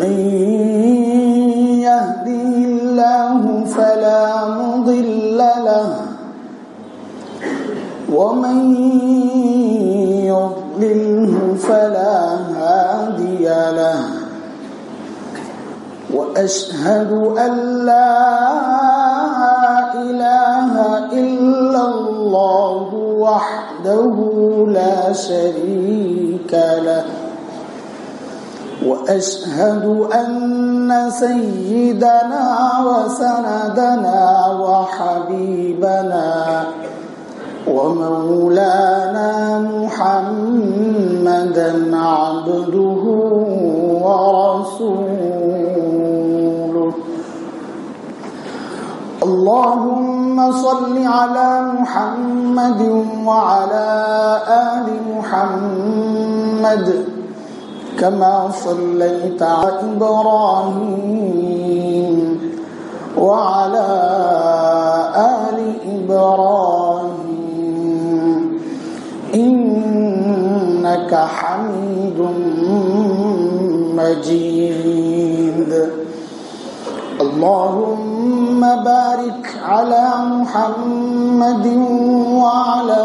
من الله فلا مضل له ومن فلا هادي له وأشهد أن لا إله إلا الله وحده لا شريك له وأشهد أن سيدنا وسندنا وحبيبنا ومولانا محمدا عبده ورسوله. اللهم صل على محمد وعلى آل محمد كما صليت على إبراهيم وعلى آل إبراهيم. إنك حميد مجيد. اللهم بارك على محمد وعلى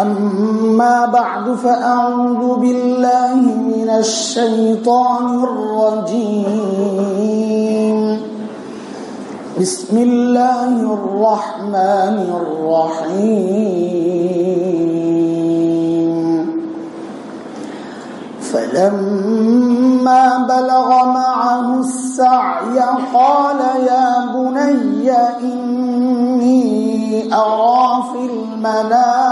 أما بعد فأعوذ بالله من الشيطان الرجيم. بسم الله الرحمن الرحيم. فلما بلغ معه السعي قال يا بني إني أرى في المنام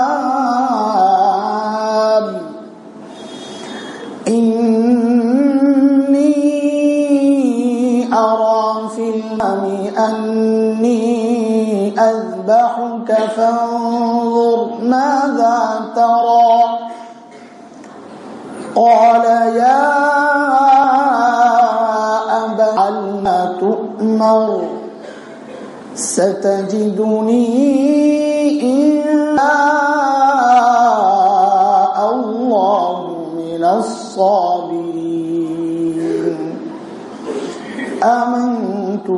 أني أذبحك فانظر ماذا ترى. قال يا أبا ما تؤمر؟ ستجدني إن الله من الصابرين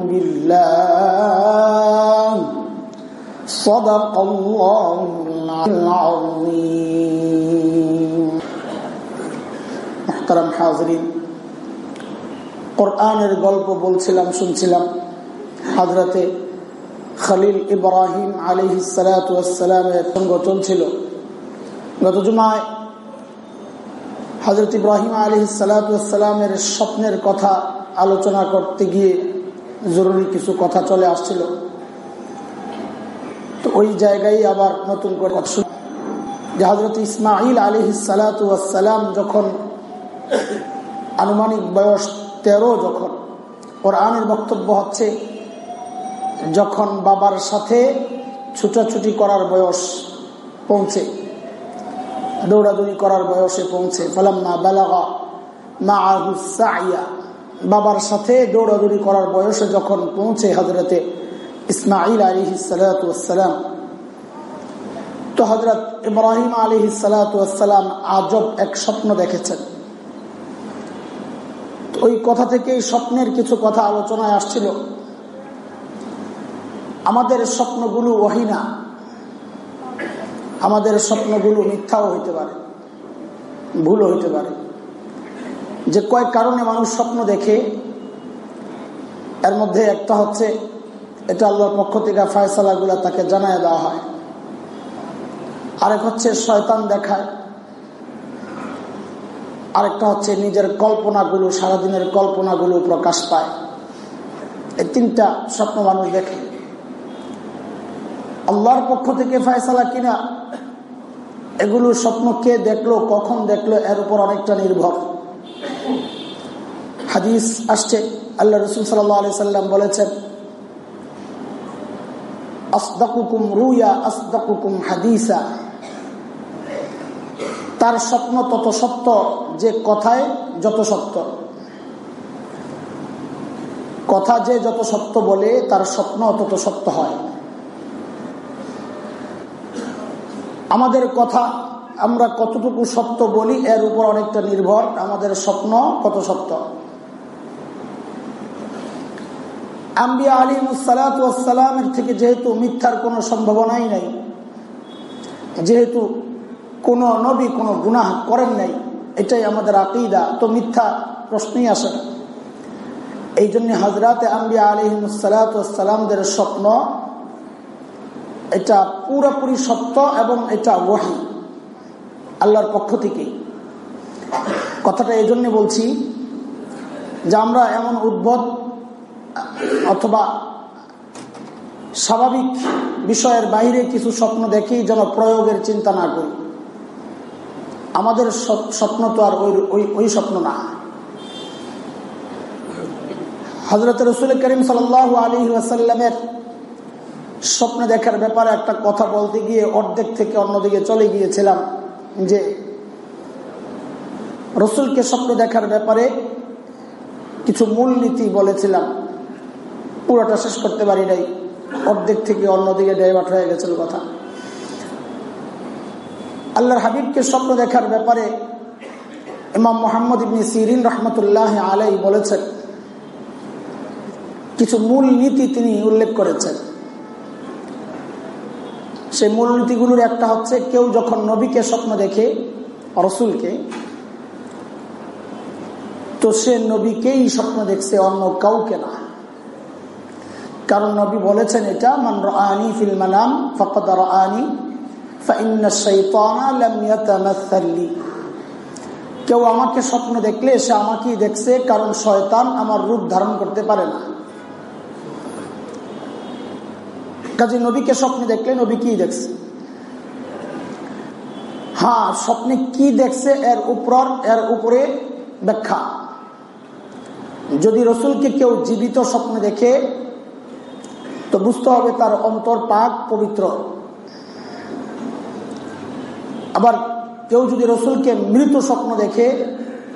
بالله صدق الله العظيم محترم حاضرين কোরআনের গল্প বলছিলাম শুনছিলাম হাজরাতে খালিল ইব্রাহিম আলী সালাতামের সঙ্গ চলছিল গত জুমায় হজরত ইব্রাহিম আলী সালাতামের স্বপ্নের কথা আলোচনা করতে গিয়ে জরুরি কিছু কথা চলে আসছিল। তো ওই জায়গায় আবার নতুন করে যে হজরত ইসমাইল আলী সালাতাম যখন আনুমানিক বয়স তেরো যখন ওর আনের বক্তব্য হচ্ছে, যখন বাবার সাথে ছুটাছুটি করার বয়স পৌঁছে, দৌড়াদৌড়ি করার বয়সে পৌঁছে, ফলাম্মা বেলাগা মা আহুসাইয়া বাবার সাথে দৌড়াদৌড়ি করার বয়সে যখন পৌঁছে হজরতে ইসমাইল আলী সালাম, তো হজরত ইব্রাহিম আলী সালাম আজব এক স্বপ্ন দেখেছেন। ওই কথা থেকে স্বপ্নের কিছু কথা আলোচনায় আসছিল। আমাদের স্বপ্নগুলো ওহিনা আমাদের স্বপ্নগুলো মিথ্যাও হইতে পারে, ভুলও হইতে পারে। যে কয়েক কারণে মানুষ স্বপ্ন দেখে, এর মধ্যে একটা হচ্ছে এটা আল্লাহর পক্ষ থেকে ফায়সালাগুলো তাকে জানায় দেওয়া হয়। আরেক হচ্ছে শয়তান দেখায়। আরেকটা হচ্ছে নিজের কল্পনাগুলো, সারাদিনের কল্পনাগুলো প্রকাশ পায়। এই তিনটা স্বপ্ন মানুষ দেখে। আল্লাহর পক্ষ থেকে ফায়সালা কিনা, এগুলো স্বপ্ন কে দেখল, কখন দেখল, এর উপর অনেকটা নির্ভর। হাদিস আসছে। আল্লাহ রসুল সাল্লাম বলেছেন তার স্বপ্ন তত সত্য যে কথায় যত সত্য। কথা যে যত সত্য বলে, তার স্বপ্ন তত সত্য হয়। আমাদের কথা আমরা কতটুকু সত্য বলি, এর উপর অনেকটা নির্ভর। আমাদের স্বপ্ন কত সত্য? আম্বিয়া আলী সালাতামের থেকে যেহেতু মিথ্যার কোনো সম্ভাবনাই নাই, যেহেতু কোন নবী কোনো গুনাহ করেন নাই, এটাই আমাদের আকিদা, তো মিথ্যা প্রশ্নই আসে না। এই জন্য হজরত আম্বিয়া আলিমসালামদের স্বপ্ন, এটা পুরোপুরি সত্য এবং এটা ওয়াহি। আল্লাহর পক্ষ থেকে। কথাটা এই জন্য বলছি যে আমরা এমন উদ্ভব অথবা স্বাভাবিক বিষয়ের বাইরে কিছু স্বপ্ন দেখি যেন প্রয়োগের চিন্তা না করি। আমাদের স্বপ্ন তো আর ওই ওই স্বপ্ন না। হজরত রসুল করিম সাল আলী ওয়াসাল্লামের স্বপ্ন দেখার ব্যাপারে একটা কথা বলতে গিয়ে অর্ধেক থেকে অন্যদিকে চলে গিয়েছিলাম। যে রসুলকে স্বপ্ন দেখার ব্যাপারে কিছু মূলনীতি বলেছিলাম। পুরোটা শেষ করতে পারি নাই। অর্ধেক থেকে অন্যদিকে ডাইভার্ট হয়ে গেছিল কথা। আল্লাহর হাবিবকে স্বপ্ন দেখার ব্যাপারে ইমাম মোহাম্মদ ইবনী সিরিন রহমতুল্লাহ আলাই বলেছেন। কিছু মূল নীতি তিনি উল্লেখ করেছেন। সেই মূলনীতিগুলোর একটা হচ্ছে কেউ যখন নবীকে স্বপ্ন দেখে রসুলকে, তো সে নবীকেই স্বপ্ন দেখছে, অন্য কাউকে না। কারণ নবী বলেছেন এটা, মান রানি ফিল মানাম কেউ আমাকে স্বপ্ন দেখলে সে আমাকেই দেখছে, কারণ শয়তান আমার রূপ ধারণ করতে পারে না। কাজে নবীকে স্বপ্নে দেখলে নবী কি দেখছে? হ্যাঁ স্বপ্নে কি দেখছে এর উপর, এর উপরে ব্যাখ্যা। যদি রসুলকে কেউ জীবিত স্বপ্নে দেখে, তো বুঝতে হবে তার অন্তর পাক পবিত্র। আবার কেউ যদি রসুলকে মৃত স্বপ্ন দেখে,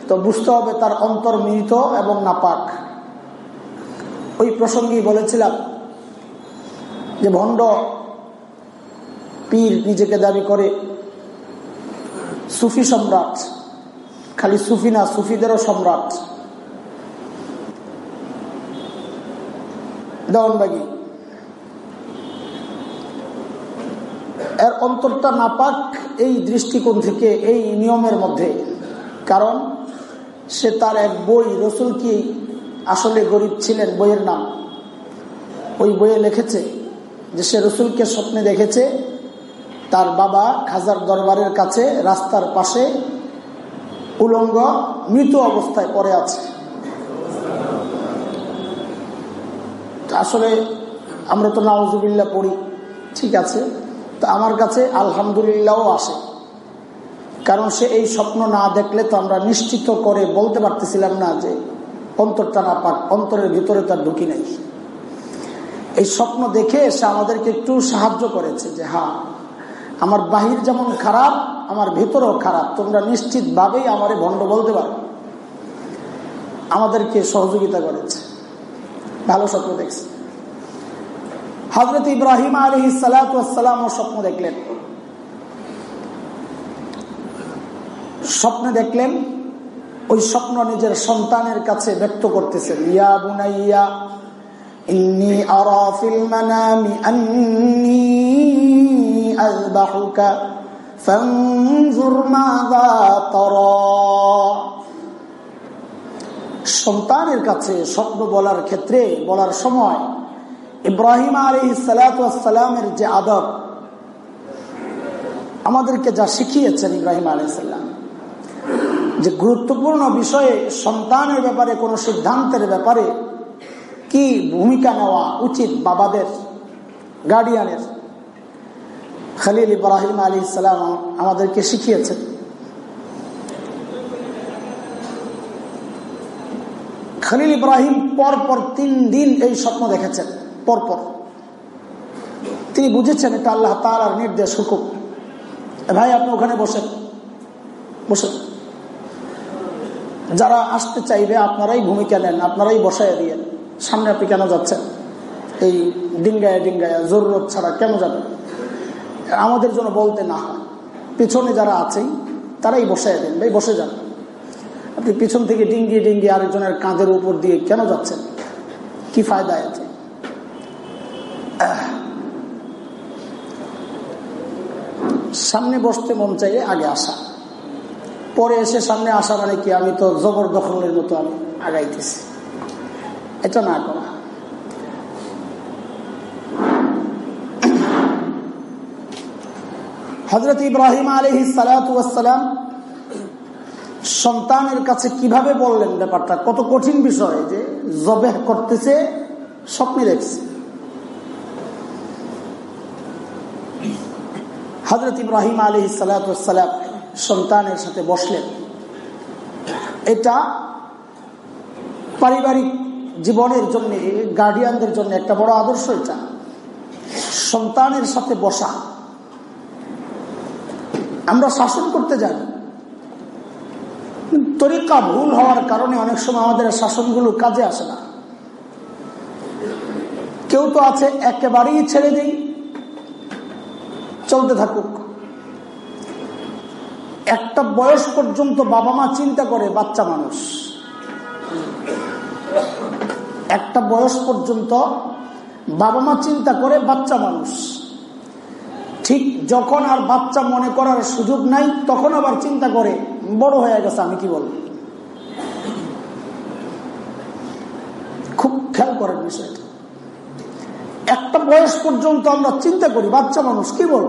তো বুঝতে হবে তার অন্তর মৃত এবং নাপাক। ওই প্রসঙ্গেই বলেছিলাম যে ভণ্ড পীর নিজেকে দাবি করে সুফি সম্রাট, খালি সুফি না, সুফিদেরও সম্রাট। দেওয়ানবাগি। এর অন্তরটা নাপাক এই দৃষ্টিকোণ থেকে, এই নিয়মের মধ্যে। কারণ সে তার এক বই, রসুল কি আসলে গরিব ছিলেন বইয়ের নাম? ওই বইয়ে লিখেছে যে সে রসুলকে স্বপ্নে দেখেছে, তার বাবা খাজার দরবারের কাছে রাস্তার পাশে উলঙ্গ, মৃত অবস্থায় পড়ে আছে। আসলে আমরা তো নাওজুবিল্লা পড়ি, ঠিক আছে? তো আমার কাছে আলহামদুলিল্লাহও আসে। কারণ সে এই স্বপ্ন না দেখলে তো আমরা নিশ্চিত করে বলতে পারতেছিলাম না যে অন্তরটা না পাক, অন্তরের ভিতরে তার ঢুকি নাই। এই স্বপ্ন দেখে সে আমাদেরকে একটু সাহায্য করেছে যে হ্যাঁ আমার বাহির যেমন খারাপ, আমার ভেতরও খারাপ, তোমরা নিশ্চিতভাবেই আমার ভণ্ড বলতে পারো। আমাদেরকে সহযোগিতা করেছে। ভালো স্বপ্ন দেখছে। হজরত ইব্রাহিম আলী সালাম ও স্বপ্ন দেখলেন। স্বপ্নে দেখলেন, ওই স্বপ্ন নিজের সন্তানের কাছে ব্যক্ত করতেছেন। ইয়া বুনাইয়া ইন্নি আরা ফিল মানামি আন্নি আযবাহুকা ফানজুর মাযা তারা সন্তানের কাছে স্বপ্ন বলার ক্ষেত্রে, বলার সময় ইব্রাহিম আলী সালাতামের যে আদব, আমাদেরকে যা শিখিয়েছেন ইব্রাহিম আলী সাল্লাম যে গুরুত্বপূর্ণ বিষয়ে সন্তানের ব্যাপারে কোনো সিদ্ধান্তের ব্যাপারে কি ভূমিকা নেওয়া উচিত বাবাদের গার্ডিয়ানের খালিল ইব্রাহিম আলী ইসলাম আমাদেরকে শিখিয়েছেন। খালিল ইব্রাহিম পরপর তিন দিন এই স্বপ্ন দেখেছেন, পরপর। তিনি বুঝেছেন এটা আল্লাহ তালার নির্দেশ, হুকুম। ভাই, আপনি ওখানে বসেন। বসেন। যারা আসতে চাইবে, আপনারাই ভূমিকা নেন, আপনারাই বসায় দিয়ে। সামনে আপনি কেন যাচ্ছেন? এই ডিঙ্গায় ডিঙ্গায়, জরুরত ছাড়া কেন যাবেন? আমাদের জন্য বলতে না হয়। পিছনে যারা আছেই, তারাই বসায় দেন ভাই, বসে যান। আপনি পিছন থেকে ডিঙ্গিয়ে ডিঙ্গিয়ে আরেকজনের কাঁধের উপর দিয়ে কেন যাচ্ছেন? কি ফায়দা আছে? সামনে বসতে মন চাইলে আগে আসা। পরে এসে সামনে আসা মানে কি? আমি তো জবরদখলের মতো আমি আগাইতেছি। এটা না করা। হজরত ইব্রাহিম আলহ সালাম সন্তানের কাছে কীভাবে বললেন ব্যাপারটা? কত কঠিন বিষয় যে জবেহ করতেছে, স্বপ্নে দেখছে। হজরত ইব্রাহিম আলী সালাম সন্তানের সাথে বসলেন। এটা পারিবারিক জীবনের জন্য গার্ডিয়ানদের জন্য একটা বড় আদর্শ এটা। সন্তানের সাথে বসা। আমরা শাসন করতে যাই। তরিকা ভুল হওয়ার কারণে অনেক সময় আমাদের শাসনগুলো কাজে আসে না। কেউ তো আছে, একেবারেই ছেড়ে দেই। চলতে থাকুক। একটা বয়স পর্যন্ত বাবা মা চিন্তা করে, বাচ্চা মানুষ। একটা বয়স পর্যন্ত বাবা মা চিন্তা করে বাচ্চা মানুষ। ঠিক যখন আর বাচ্চা মনে করার সুযোগ নাই, তখন আবার চিন্তা করে, বড় হয়ে গেছে, আমি কি বলব? খুব খেয়াল করার বিষয়টা। একটা বয়স পর্যন্ত আমরা চিন্তা করি, বাচ্চা মানুষ কি বল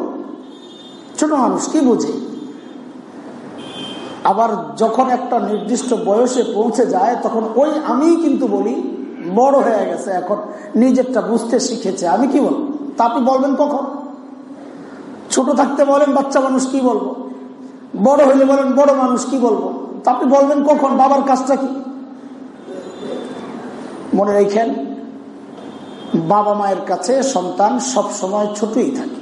ছোট মানুষ কি বুঝে? আবার যখন একটা নির্দিষ্ট বয়সে পৌঁছে যায়, তখন ওই আমি কিন্তু বলি বড় হয়ে গেছে এখন, নিজেরটা বুঝতে শিখেছে। আমি কি বলব? তা আপনি বলবেন কখন? ছোট থাকতে বলেন, বাচ্চা মানুষ কি বলব? বড় হইলে বলেন, বড় মানুষ কি বলব? তা আপনি বলবেন কখন? বাবার কাজটা কি? মনে রেখেন, বাবা মায়ের কাছে সন্তান সব সময় ছোটই থাকে,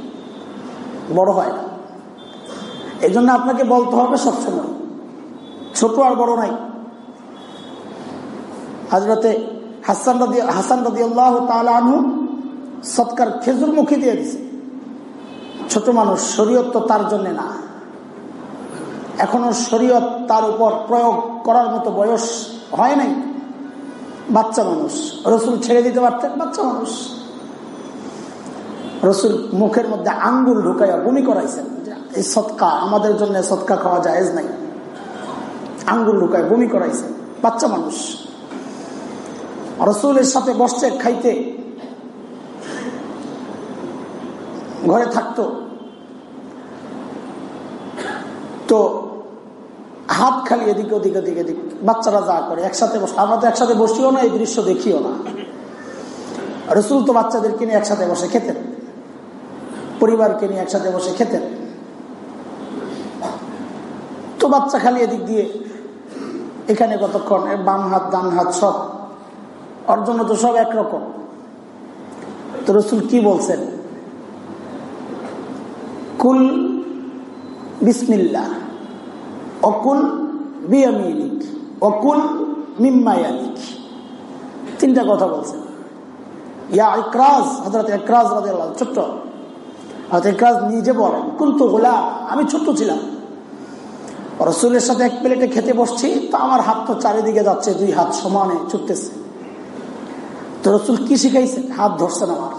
বড় হয় না। এই জন্য আপনাকে বলতে হবে সবসময়, ছোট আর বড় নাই। হাজরতে হাসান রদি হাসান রদি আল্লাহ সৎকার খেজুর মুখী দিয়ে দিছে। ছোট মানুষ, শরীয়ত তো তার জন্য না। এখনও শরীয়ত তার উপর প্রয়োগ করার মতো বয়স হয় নাই। বাচ্চা মানুষ, রসুল ছেড়ে দিতে পারতেন, বাচ্চা মানুষ। রসুল মুখের মধ্যে আঙ্গুল ঢুকাইয়া বমি করাইছেন। এই সৎকা, আমাদের জন্য সৎকা খাওয়া যায় নাই। আঙ্গুল ঢুকায় বমি করাইছেন, বাচ্চা মানুষ। রসুলের সাথে বসছে, খাইতে। ঘরে থাকতো। তো হাত খালি এদিকে ওদিকে ওদিকে এদিক। বাচ্চারা যা করে, একসাথে বসে। আমরা তো একসাথে বসিও না, এই দৃশ্য দেখিও না। রসুল তো বাচ্চাদেরকে নিয়ে একসাথে বসে খেতেন। পরিবারকে নিয়ে একসাথে বসে খেতেন। তো বাচ্চা খালি এদিক দিয়ে। এখানে কতক্ষণ? বাম হাত, ডান হাত, সব। ওর জন্য তো সব একরকম। তো রসুল কি বলছেন? কুল বিসমিল্লা অকুল বিয়ামিলিক অকুল মিম্মায়ালিক তিনটা কথা বলছেন। ইয়া ইকরাজ হজরত একরাজ ছোট্ট। হয়তো একরাজ নিজে বলেন কুন্তু আমি ছোট্ট ছিলাম। রসুলের সাথে এক প্লেটে খেতে বসছি, তো আমার হাত তো চারিদিকে যাচ্ছে, দুই হাত সমানে ছুটতেছে। তো রসুল কি শিখাইছে? হাত ধরছেন আমার।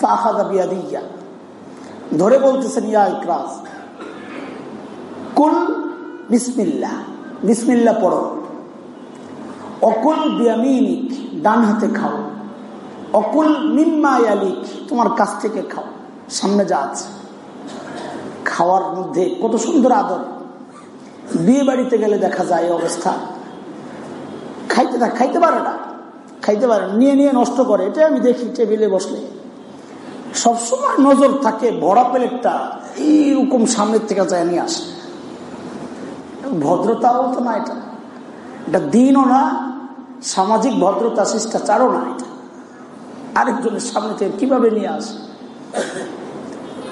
ফাখাদা বিয়া দিয়া ধরে বলতেছেন, ইয়া ইকরাজ, কুল বিসমিল্লা বিসমিল্লা পড়ো। অকুল বিয়ামিনিক, ডান হাতে খাও। অকুল মিম্মায়ালিক তোমার কাছ থেকে খাও। সামনে যা আছে। খাওয়ার মধ্যে কত সুন্দর আদর। বিয়ে বাড়িতে গেলে দেখা যায় অবস্থা। খাইতে খাইতে পারে না। খাইতে পারে নিয়ে নিয়ে নষ্ট করে। এটা আমি দেখি টেবিলে বসলে। সবসময় নজর থাকে ভরা প্লেটটা এইরকম সামনের থেকে যায় নিয়ে আসে। ভদ্রতাও তো না এটা। এটা দিনও না, সামাজিক ভদ্রতা শিষ্টাচারও না এটা। আরেকজনের সামনে থেকে কীভাবে নিয়ে আসে?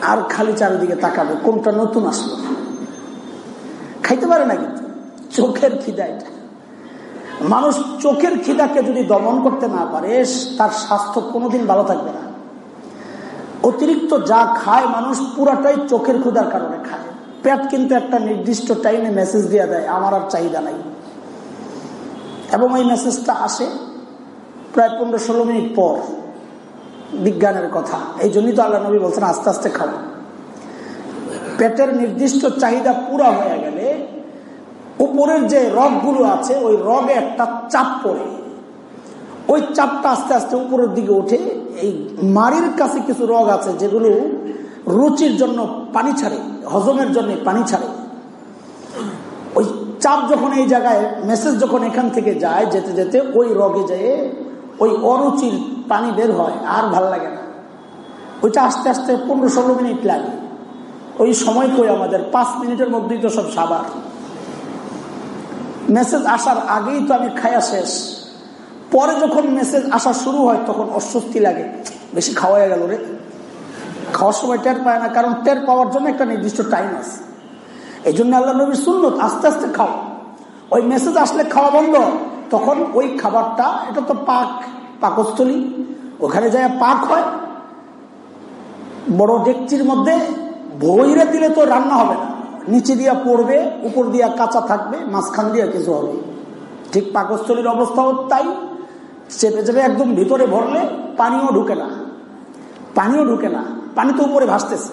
আর খালি চারিদিকে তাকাবে, কোনটা নতুন আসলো? খাইতে পারে না কিন্তু। চোখের খিদা এটা। মানুষ চোখের খিদাকে যদি দমন করতে না পারে, তার স্বাস্থ্য কোনোদিন ভালো থাকবে না। অতিরিক্ত যা খায় মানুষ পুরাটাই চোখের ক্ষুদার কারণে খায়। পেট কিন্তু একটা নির্দিষ্ট টাইমে মেসেজ দিয়ে দেয়, আমার আর চাহিদা নাই। এবং এই মেসেজটা আসে প্রায় পনেরো ষোলো মিনিট পর বিজ্ঞানের কথা। এই জন্যই তো আল্লাহ নবী বলছেন, আস্তে আস্তে খাব পেটের নির্দিষ্ট চাহিদা পুরা হয়ে গেলে উপরের যে রগগুলো আছে, ওই রগে একটা চাপ পড়ে। ওই চাপটা আস্তে আস্তে উপরের দিকে ওঠে। এই মারির কাছে কিছু রগ আছে, যেগুলো রুচির জন্য পানি ছাড়ে, হজমের জন্য পানি ছাড়ে। ওই চাপ যখন এই জায়গায় মেসেজ যখন এখান থেকে যায়, যেতে যেতে ওই রগে যেয়ে ওই অরুচির পানি বের হয়, আর ভালো লাগে না। ওইটা আস্তে আস্তে পনেরো ষোলো মিনিট লাগে। ওই সময় কই আমাদের, পাঁচ মিনিটের মধ্যেই তো সব সাবার। মেসেজ আসার আগেই তো আমি খায়া শেষ। পরে যখন মেসেজ আসা শুরু হয়, তখন অস্বস্তি লাগে। বেশি খাওয়া গেল রে। খাওয়ার সময় টের পায় না, কারণ টের পাওয়ার জন্য একটা নির্দিষ্ট টাইম আছে। এই জন্য আল্লাহ নবীর সুন্নত, আস্তে আস্তে খাও। ওই মেসেজ আসলে খাওয়া বন্ধ। তখন ওই খাবারটা, এটা তো পাক, পাকস্থলী। ওখানে যায় পাক হয়। বড় ডেকচির মধ্যে ভৈরে দিলে তো রান্না হবে না। নিচে দিয়া পড়বে, উপর দিয়া কাঁচা থাকবে, মাঝখান দিয়া কিছু হবে। ঠিক পাকস্থলীর অবস্থাও তাই। চেপে চেপে একদম ভিতরে ভরলে পানিও ঢুকে না। পানিও ঢুকে না। পানি তো উপরে ভাসতেছে।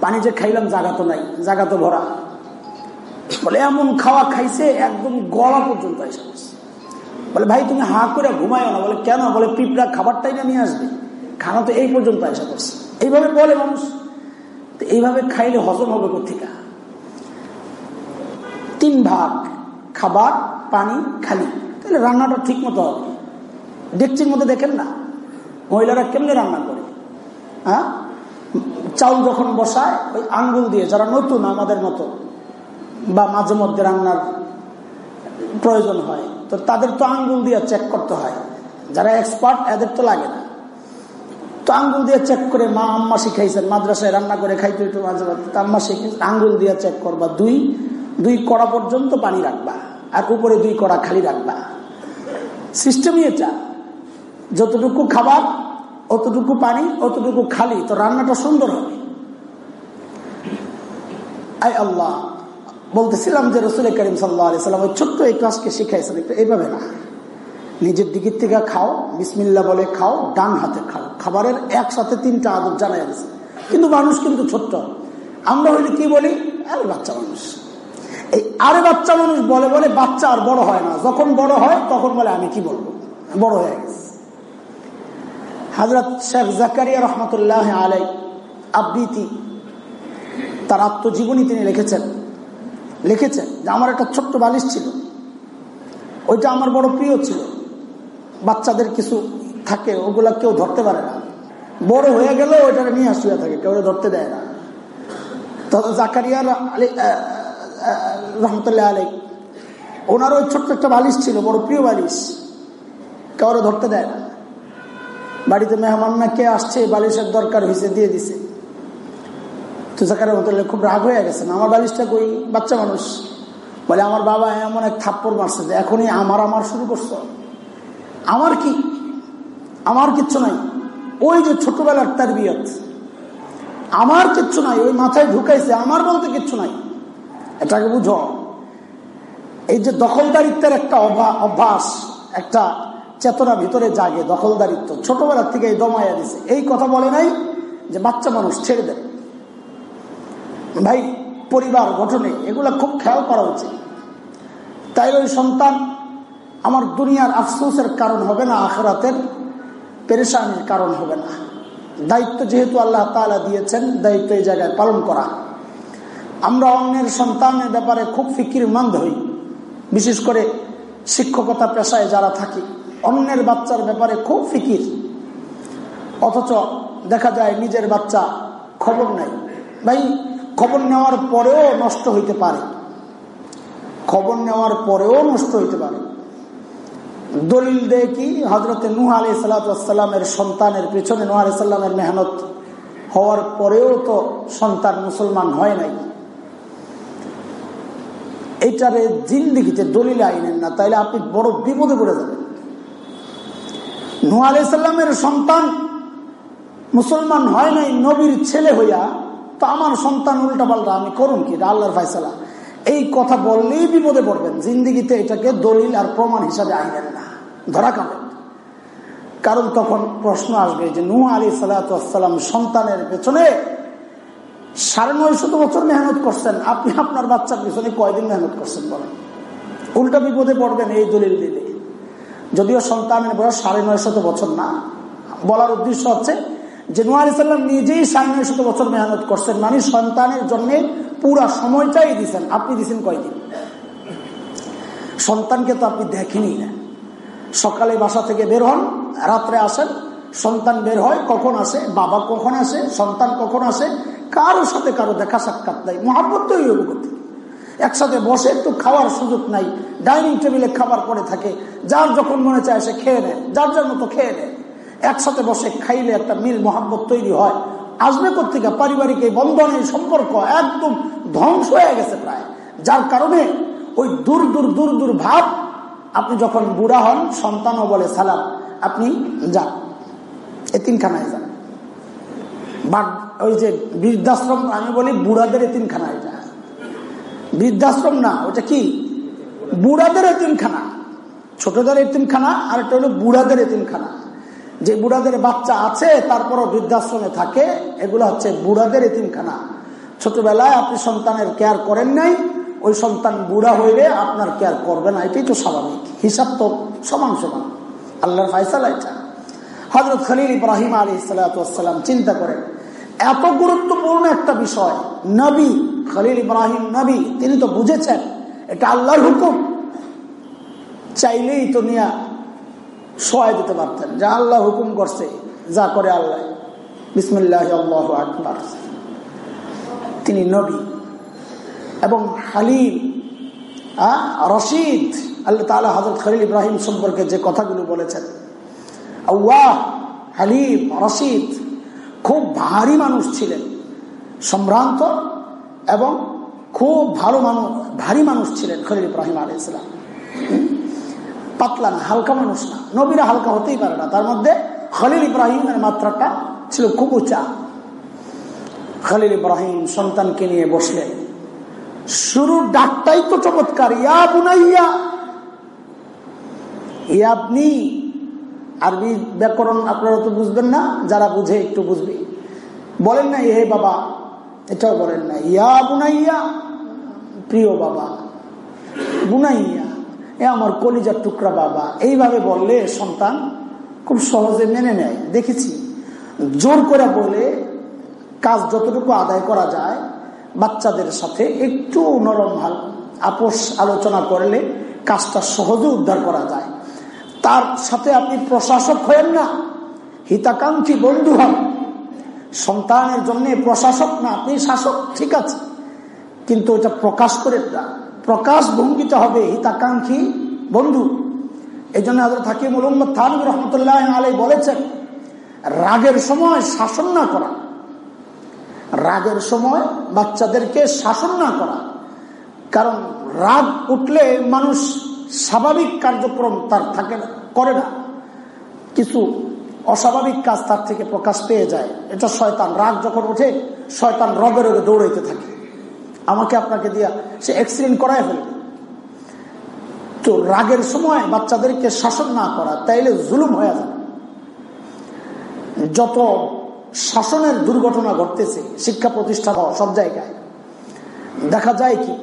পানি যে খাইলাম জাগা তো নাই, জাগা তো ভরা। বলে এমন খাওয়া খাইছে, একদম গলা পর্যন্ত এসে বলে, ভাই, তুমি হা করে ঘুমায়ও না। বলে, কেন? বলে, পিঁপড়া খাবারটাই না নিয়ে আসবে। খানা তো এই পর্যন্ত এসে করছে এইভাবে বলে মানুষ। এইভাবে খাইলে হজম হবে কোথেকা তিন ভাগ, খাবার, পানি, খালি। তাহলে রান্নাটা ঠিক মতো হবে। ডেকচির মধ্যে দেখেন না? মহিলারা কেমনে রান্না করে? হ্যাঁ? চাউল যখন বসায়, ওই আঙ্গুল দিয়ে, যারা নতুন আমাদের মতো, বা মাঝে মধ্যে রান্নার প্রয়োজন হয়, তো তাদের তো আঙ্গুল দিয়ে চেক করতে হয়। যারা এক্সপার্ট এদের তো লাগে না। তো আঙ্গুল দিয়ে চেক করে মা, আম্মা শিখাইছেন। মাদ্রাসায় রান্না করে খাইতে একটু মাঝে মাঝে আম্মা শিখাইছেন আঙ্গুল দিয়ে চেক করবা। দুই দুই কড়া পর্যন্ত পানি রাখবা। আর উপরে দুই কড়া খালি রাখবা। সিস্টেমই এটা। যতটুকু খাবার, অতটুকু পানি, অতটুকু খালি, তো রান্নাটা সুন্দর হবে। আই আল্লাহ, বলতেছিলাম যে রসুল করিম সাল্লাম ওই ছোট্ট এই ক্লাসকে শিখাইছেন। এইভাবে না। নিজের দিকের থেকে খাও বিসমিল্লা বলে খাও, ডান হাতে খাও। খাবারের একসাথে তিনটা আদর জানা গেছে কিন্তু মানুষ কিন্তু ছোট্ট। আমরা হইলে কি বলি? আরে বাচ্চা মানুষ। এই আরে বাচ্চা মানুষ বলে বলে বাচ্চা আর বড় হয় না। যখন বড় হয়, তখন বলে, আমি কি বলব? বড় হয়ে গেছে। হাজরত শেখ জাকারিয়া রহমতুল্লাহ আলাই আবৃতি তার আত্মজীবনী তিনি লিখেছেন। লিখেছেন যে, আমার একটা ছোট্ট বালিশ ছিল। ওইটা আমার বড় প্রিয় ছিল। বাচ্চাদের কিছু থাকে, ওগুলা কেউ ধরতে পারে না। বড় হয়ে গেল ওইটা নিয়ে আসিয়া থাকে, কেউ ধরতে দেয় না। তখন জাকারিয়া আলী রহমতুল্লাহ আলী ওনার ওই ছোট্ট একটা বালিশ ছিল, বড় প্রিয় বালিশ। কেউ ধরতে দেয় না। বাড়িতে মেহমান না কে আসছে বালিশের দরকার হয়েছে দিয়ে দিছে। তো জাকার রহমতুল্লাহ খুব রাগ হয়ে গেছে আমার বালিশটা কই? বাচ্চা মানুষ। বলে, আমার বাবা এমন এক থাপ্পড় মারছে যে, এখনই আমার আমার শুরু করছ। আমার কি? আমার কিচ্ছু নাই। ওই যে ছোটবেলার তার বিয়ত আমার কিচ্ছু নাই, ওই মাথায় ঢুকাইছে, আমার বলতে কিচ্ছু নাই। এটাকে বুঝো। এই যে দখলদারিত্বের একটা অভ্যাস, একটা চেতনা ভিতরে জাগে দখলদারিত্ব। ছোটবেলার থেকে এই দমাইয়া দিছে। এই কথা বলে নাই যে বাচ্চা মানুষ ছেড়ে দেয় ভাই, পরিবার গঠনে এগুলা খুব খেয়াল করা উচিত। তাই ওই সন্তান আমার দুনিয়ার আফসোসের কারণ হবে না, আখরাতের পেরেশানির কারণ হবে না। দায়িত্ব যেহেতু আল্লাহ তালা দিয়েছেন, দায়িত্ব এই জায়গায় পালন করা। আমরা অন্যের সন্তানের ব্যাপারে খুব ফিকির মন্দ হই। বিশেষ করে শিক্ষকতা পেশায় যারা থাকি, অন্যের বাচ্চার ব্যাপারে খুব ফিকির। অথচ দেখা যায় নিজের বাচ্চা খবর নাই ভাই, খবর নেওয়ার পরেও নষ্ট হইতে পারে। খবর নেওয়ার পরেও নষ্ট হইতে পারে। দলিল দেয় কি? হজরত নুহ আলি সাল্লামের সন্তানের পেছনে নুহ আলি সাল্লামের মেহনত হওয়ার পরেও তো সন্তান মুসলমান হয় নাই। এইটারে জিন্দিগিতে দলিল আইনেন না, তাইলে আপনি বড় বিপদে পড়ে যাবেন। নুহ আলি সাল্লামের সন্তান মুসলমান হয় নাই, নবীর ছেলে হইয়া তো আমার সন্তান উল্টা পাল্টা আমি করুন কি? আল্লাহর ফাইসালা এই কথা বললেই বিপদে পড়বেন। জিন্দিগিতে এটাকে দলিল আর প্রমাণ হিসাবে আইনেন না। ধরা খাবেন। কারণ তখন প্রশ্ন আসবে যে নু আলী সালাতাম সন্তানের পেছনে সাড়ে নয় শত বছর মেহনত করছেন। আপনি আপনার বাচ্চার পেছনে কয়দিন মেহনত করছেন বলেন? উল্টা বিপদে পড়বেন এই দলিল দিলে যদিও সন্তানের বয়স সাড়ে নয় শত বছর না। বলার উদ্দেশ্য হচ্ছে যে নু আলি সাল্লাম নিজেই সাড়ে নয় শত বছর মেহনত করছেন। মানে সন্তানের জন্য পুরা সময়টাই দিচ্ছেন আপনি দিচ্ছেন কয়দিন? সন্তানকে তো আপনি দেখেনি না। সকালে বাসা থেকে বের হন, রাত্রে আসেন, সন্তান বের হয়, কখন আসে, বাবা কখন আসে, সন্তান কখন আসে কারোর সাথে কারও দেখা সাক্ষাৎ নাই, মহাব্বত করতে একসাথে বসে একটু খাওয়ার সুযোগ নাই, ডাইনিং টেবিলে খাবার পরে থাকে, যার যখন মনে চায় সে খেয়ে নেয়, যার যার মতো খেয়ে নেয়। একসাথে বসে খাইলে একটা মিল মহাব্বত তৈরি হয় আসবে কোথেকে পারিবারিক এই বন্ধন এই সম্পর্ক একদম ধ্বংস হয়ে গেছে প্রায়। যার কারণে ওই দূর দূর দূর দূর ভাব, আপনি যখন বুড়া হন, সন্তানও বলে, সালাম, আপনি যান। এ তিনখানায় যান। বা ওই যে বৃদ্ধাশ্রম, আমি বলি বুড়াদের এতিমখানায় যা। বৃদ্ধাশ্রম না, ওটা কি? বুড়াদের এ এতিমখানা ছোটদের এতিমখানা আর একটা হলো বুড়াদের এতিমখানা যে বুড়াদের বাচ্চা আছে, তারপরও বৃদ্ধাশ্রমে থাকে, এগুলো হচ্ছে বুড়াদের এতিমখানা। ছোটবেলায় আপনি সন্তানের কেয়ার করেন নাই, ওই সন্তান বুড়া হইলে আপনার কেয়ার করবে না, এটাই তো স্বাভাবিক। হিসাব তো সমান সমান, আল্লাহর ফাইসালা এটা। হজরত খালিল ইব্রাহিম আলী সালাম চিন্তা করেন, এত গুরুত্বপূর্ণ একটা বিষয়, নবী, খালিল ইব্রাহিম নবী, তিনি তো বুঝেছেন, এটা আল্লাহর হুকুম। চাইলেই তো নিয়া সহায় দিতে পারতেন। যা আল্লাহ হুকুম করছে, যা করে আল্লাহ। বিসমিল্লাহ আল্লাহ আকবর। তিনি নবী এবং হালিম রশিদ। আল্লাহ তালা হজরত খলিল ইব্রাহিম সম্পর্কে যে কথাগুলো বলেছেন। আউ্বাহ হালিম, রশিদ খুব ভারী মানুষ ছিলেন, সম্ভ্রান্ত এবং খুব ভালো মানুষ ভারী মানুষ ছিলেন খলিল ইব্রাহিম আলাইসালাম পাতলা না, হালকা মানুষ না। নবীরা হালকা হতেই পারে না। তার মধ্যে খলিল ইব্রাহিমের মাত্রাটা ছিল খুব উঁচা। খলিল ইব্রাহিম সন্তানকে নিয়ে বসলেন। শুরুর ডাকটাই তো চমৎকার, ইয়া আরবি ব্যাকরণ আপনারা তো বুঝবেন না, যারা বুঝে একটু বুঝবে। বলেন না হে বাবা, এটাও বলেন না, ইয়া বুনাইয়া, প্রিয় বাবা, বুনাইয়া। এ আমার কলিজার টুকরা বাবা। এইভাবে বললে সন্তান খুব সহজে মেনে নেয়। দেখেছি। জোর করে বলে কাজ যতটুকু আদায় করা যায়, বাচ্চাদের সাথে একটু নরম হাল, আপোষ আলোচনা করলে কাজটা সহজে উদ্ধার করা যায়। তার সাথে আপনি প্রশাসক হয়েন না। হিতাকাঙ্ক্ষী বন্ধু হন। সন্তানের জন্য প্রশাসক না, আপনি শাসক, ঠিক আছে। কিন্তু ওটা প্রকাশ করে প্রকাশ ভঙ্গিতে হবে, হিতাকাঙ্ক্ষী বন্ধু। এই জন্য হাজর থাকিম মোহাম্মদ থানবি রহমতুল্লাহ আলাই বলেছেন, রাগের সময় শাসন না করা, রাগের সময় বাচ্চাদেরকে শাসন না করা। কারণ রাগ উঠলে মানুষ স্বাভাবিক কার্যক্রম তার থাকে করে না। কিছু অস্বাভাবিক কাজ তার থেকে প্রকাশ পেয়ে যায়। এটা শয়তান, রাগ যখন ওঠে, শয়তান রগে রগে দৌড়াইতে থাকে। আমাকে আপনাকে দিয়া সে অ্যাক্সিডেন্ট করাই ফেলবে। তো রাগের সময় বাচ্চাদেরকে শাসন না করা, তাইলে জুলুম হয়ে যাবে। যত শাসনের দুর্ঘটনা ঘটতেছে, শিক্ষা প্রতিষ্ঠান সব জায়গায়, দেখা যায় কি,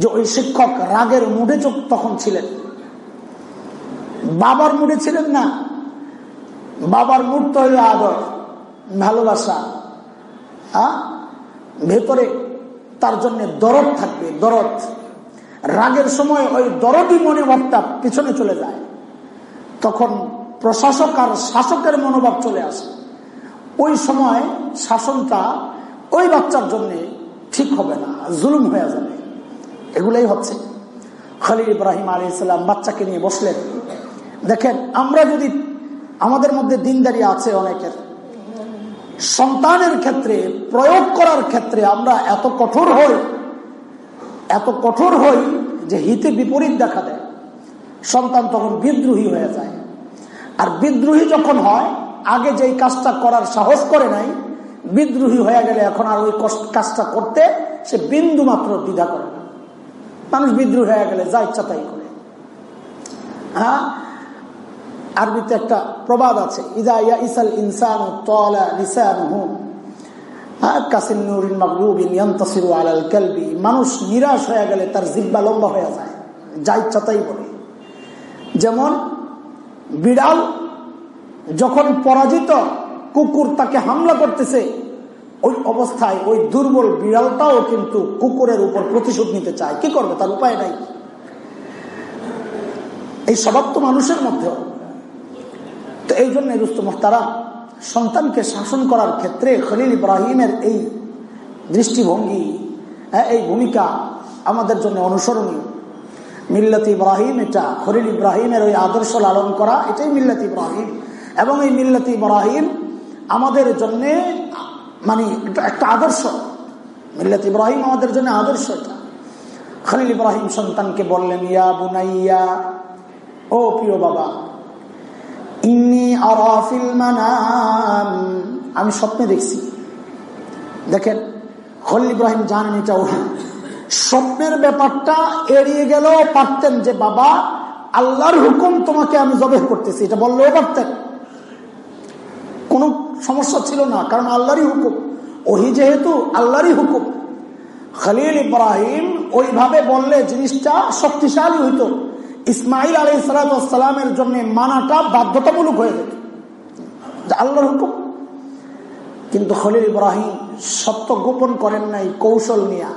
যে ওই শিক্ষক রাগের মুডে তখন ছিলেন। বাবার মুড়ে ছিলেন না, বাবার মুড তো হইল আদর, ভালোবাসা ভেতরে তার জন্য দরদ থাকবে, দরদ। রাগের সময় ওই দরদি মনোভাবটা পিছনে চলে যায়। তখন প্রশাসক আর শাসকের মনোভাব চলে আসে। ওই সময় শাসনটা ওই বাচ্চার জন্য ঠিক হবে না, জুলুম হয়ে যাবে। এগুলোই হচ্ছে। খালিদ ইব্রাহিম আলী ইসলাম বাচ্চাকে নিয়ে বসলেন। দেখেন, আমরা যদি আমাদের মধ্যে দিনদারি আছে অনেকের সন্তানের ক্ষেত্রে, প্রয়োগ করার ক্ষেত্রে আমরা এত কঠোর হই, এত কঠোর হই যে হিতে বিপরীত দেখা দেয়। সন্তান তখন বিদ্রোহী হয়ে যায়। আর বিদ্রোহী যখন হয়, আগে যেই কাজটা করার সাহস করে নাই, বিদ্রোহী হয়ে গেলে এখন আর ওই কাজটা করতে সে বিন্দু মাত্র দ্বিধা করে না। মানুষ বিদ্রোহী হয়ে গেলে যা ইচ্ছা তাই করে। হ্যাঁ? আরবিতে একটা প্রবাদ আছে, ইদা ইয়া ইসাল ইনসান তলা লিসানহু মানুষ নিরাশ হয়ে গেলে তার জিব্বা লম্বা হয়ে যায়, যা ইচ্ছা তাই বলে। যেমন, বিড়াল যখন পরাজিত, কুকুর তাকে হামলা করতেছে, ওই অবস্থায় ওই দুর্বল বিড়ালটাও কিন্তু কুকুরের উপর প্রতিশোধ নিতে চায়। কি করবে? তার উপায় নাই। এই স্বভাব তো মানুষের মধ্যেও। তো এই জন্য রুস্তু মোহতারা সন্তানকে শাসন করার ক্ষেত্রে খলিল ইব্রাহিমের এই দৃষ্টিভঙ্গি হ্যাঁ, এই ভূমিকা আমাদের জন্য অনুসরণীয়। মিল্লত ইব্রাহিম এটা খলিল ইব্রাহিমের ওই আদর্শ লালন করা এটাই মিল্লত ইব্রাহিম। এবং এই মিল্লত ইব্রাহিম আমাদের জন্য মানে একটা আদর্শ। মিল্লত ইব্রাহিম আমাদের জন্য আদর্শ এটা। খলিল ইব্রাহিম সন্তানকে বললেন ইয়া বুনাইয়া ও প্রিয় বাবা আমি স্বপ্নে দেখছি। দেখেন, খলিল ইব্রাহিম জানেন এটা স্বপ্নের ব্যাপারটা এড়িয়ে গেলেও পারতেন যে, বাবা, আল্লাহর হুকুম তোমাকে আমি জবেহ করতেছি। এটা বললেও পারতেন। কোনো সমস্যা ছিল না, কারণ আল্লাহরই হুকুম। ওহি যেহেতু আল্লাহরই হুকুম। খালিল ইব্রাহিম ওইভাবে বললে জিনিসটা শক্তিশালী হইতো। ইসমাইল আলী সালামের জন্য মানাটা বাধ্যতামূলক হয়ে যেত আল্লাহর হুকুম। কিন্তু খলিল ইব্রাহিম সত্য গোপন করেন নাই, কৌশল নিয়া।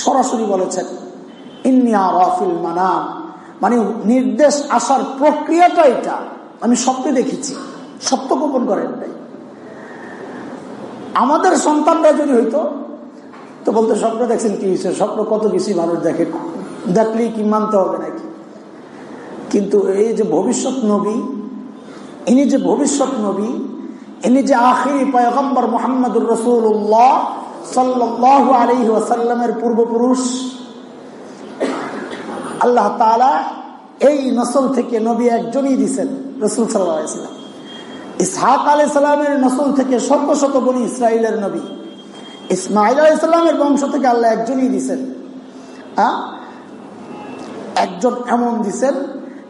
সরাসরি বলেছেন ইন্নিয়া রাফিল মানাম মানে নির্দেশ আসার প্রক্রিয়াটা এটা। আমি স্বপ্নে দেখেছি, সত্য গোপন করেন নাই। আমাদের সন্তানরা যদি হইতো, তো বলতে স্বপ্ন দেখছেন কি স্বপ্ন কত বেশি মানুষ দেখে দেখলেই কি মানতে হবে নাকি? কিন্তু এই যে ভবিষ্যৎ নবী, ইনি যে ভবিষ্যৎ নবী, ইনি যে আখিরি পয়গম্বর মোহাম্মদুর রসুল্লাহ সাল্লাহ আলী ওয়াসাল্লামের পূর্বপুরুষ, আল্লাহ তালা এই নসল থেকে নবী একজনই দিছেন, রসুল সাল্লাহ ইসহাক আলি সাল্লামের নসল থেকে শত শত বনি ইসরায়েলের নবী। ইসমাইল আলি সাল্লামের বংশ থেকে আল্লাহ একজনই দিছেন। হ্যাঁ একজন এমন দিছেন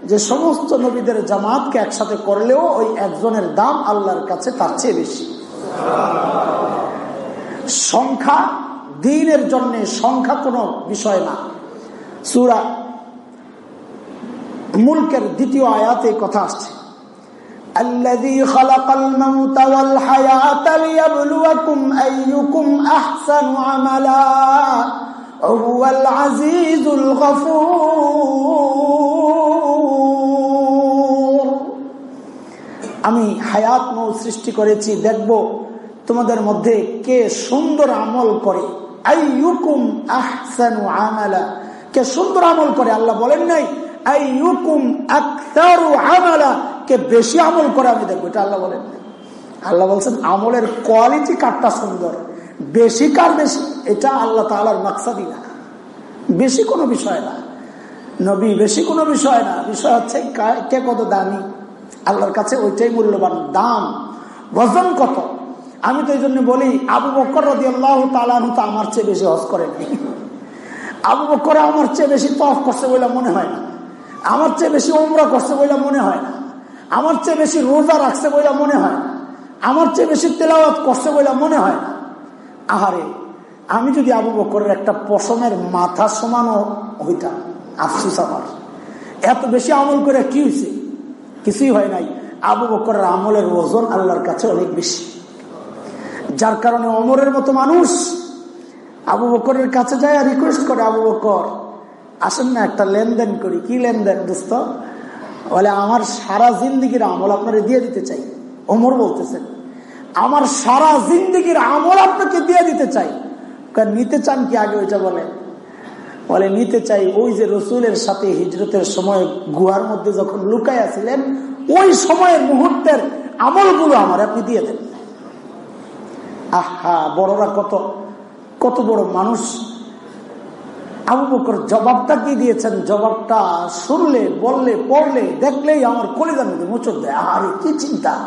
যে সমস্ত নবীদের জামাতকে একসাথে করলেও ওই একজনের দাম আল্লাহর কাছে তার চেয়ে বেশি সংখ্যা দিনের জন্য সংখ্যা কোনো বিষয় না সুরা মুলকের দ্বিতীয় আয়াতে কথা আসছে الذي خلق الموت والحياة ليبلوكم أيكم أحسن عملا وهو العزيز الغفور আমি হায়াত মৌ সৃষ্টি করেছি দেখব তোমাদের মধ্যে কে সুন্দর আমল করে আইয়ুকুম আহসানু আমালা কে সুন্দর আমল করে আল্লাহ বলেন নাই আইয়ুকুম আকতারু আমালা কে বেশি আমল করে আমি দেখবো এটা আল্লাহ বলেন নাই আল্লাহ বলছেন আমলের কোয়ালিটি কারটা সুন্দর বেশি কার বেশি? এটা আল্লাহ তালার মাকসাদি না। বেশি কোনো বিষয় না। নবী বেশি কোনো বিষয় না। বিষয় হচ্ছে কে কত দামি? আল্লাহর কাছে ওইটাই মূল্যবান। দাম বজন কত? আমি তো এই জন্য বলি, আবু বকর রদি আল্লাহ তালানু তো আমার চেয়ে বেশি হজ করেনি আবু বকর আমার চেয়ে বেশি তফ করছে বলে মনে হয় না। আমার চেয়ে বেশি ওমরা করছে বলে মনে হয় না। আমার চেয়ে বেশি রোজা রাখছে বলে মনে হয় না। আমার চেয়ে বেশি তেলাওয়াত করছে বলে মনে হয় না। আহারে, আমি যদি আবু বকরের একটা পশমের মাথা সমানও হইতাম, আফসুস আমার। এত বেশি আমল করে কি হয়েছে কিছুই হয় নাই। আবু বকরের আমলের ওজন আল্লাহর কাছে অনেক বেশি। যার কারণে অমরের মতো মানুষ আবু বকরের কাছে যায় আর রিকোয়েস্ট করে, আবু বকর, আসেন না, একটা লেনদেন করি। কি লেনদেন, দোস্ত? বলে, আমার সারা জিন্দিগির আমল আপনারে দিয়ে দিতে চাই। অমর বলতেছেন। আমার সারা জিন্দিগির আমল আপনাকে দিয়ে দিতে চাই। নিতে চান কি আগে ওইটা বলে। বলে, নিতে চাই ওই যে রসুলের সাথে হিজরতের সময় গুহার মধ্যে যখন লুকাই আছিলেন ওই সময়ের মুহূর্তের আমলগুলো আমার আপনি দিয়ে দেন। আহা, বড়রা কত কত বড় মানুষ। আবু বকর জবাবটা কি দিয়েছেন? জবাবটা শুনলে, বললে, পড়লে, দেখলেই আমার কলিজার মধ্যে মোচর দেয়। আরে, কি চিন্তা?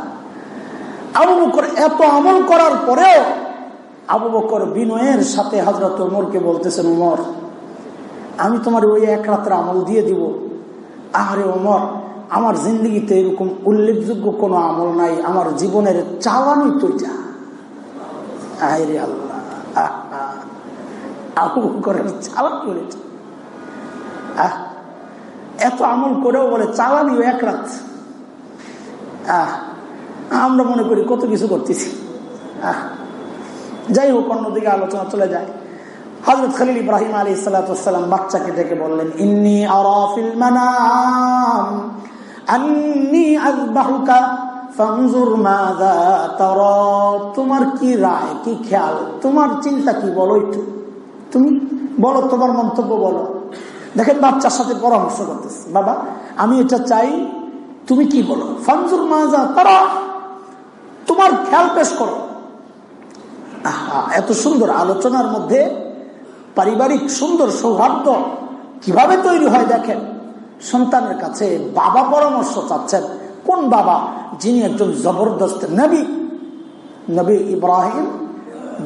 আবু বকর এত আমল করার পরেও আবু বকর বিনয়ের সাথে হাজরত উমরকে বলতেছেন, উমর, আমি তোমার ওই এক রাত্রে আমল দিয়ে দিব। আরে ওমর আমার জিন্দগিতে এরকম উল্লেখযোগ্য কোনো আমল নাই। আমার জীবনের চালানি তো যা। আল্লাহ আবু বকরের চালানি আহ, এত আমল করেও বলে, চালানিও এক রাত। আহ আমরা মনে করি কত কিছু করতেছি। যাই হোক, অন্যদিকে আলোচনা চলে যায়। হজরত খালিল ইব্রাহিম আলী সালাম বাচ্চাকে ডেকে বললেন, ইন্নি আরাফিল ফানজুর তোমার কি রায়, কি খেয়াল? তোমার চিন্তা কি বলো একটু। তুমি বলো, তোমার মন্তব্য বলো। দেখেন, বাচ্চার সাথে পরামর্শ করতেছে, বাবা, আমি এটা চাই, তুমি কি বলো? ফানজুর মাজা তারা। তোমার খেয়াল পেশ করো। এত সুন্দর আলোচনার মধ্যে পারিবারিক সুন্দর সৌহার্দ্য কীভাবে তৈরি হয় দেখেন। সন্তানের কাছে বাবা পরামর্শ চাচ্ছেন, কোন বাবা? যিনি একজন জবরদস্ত নবী। নবী ইব্রাহিম,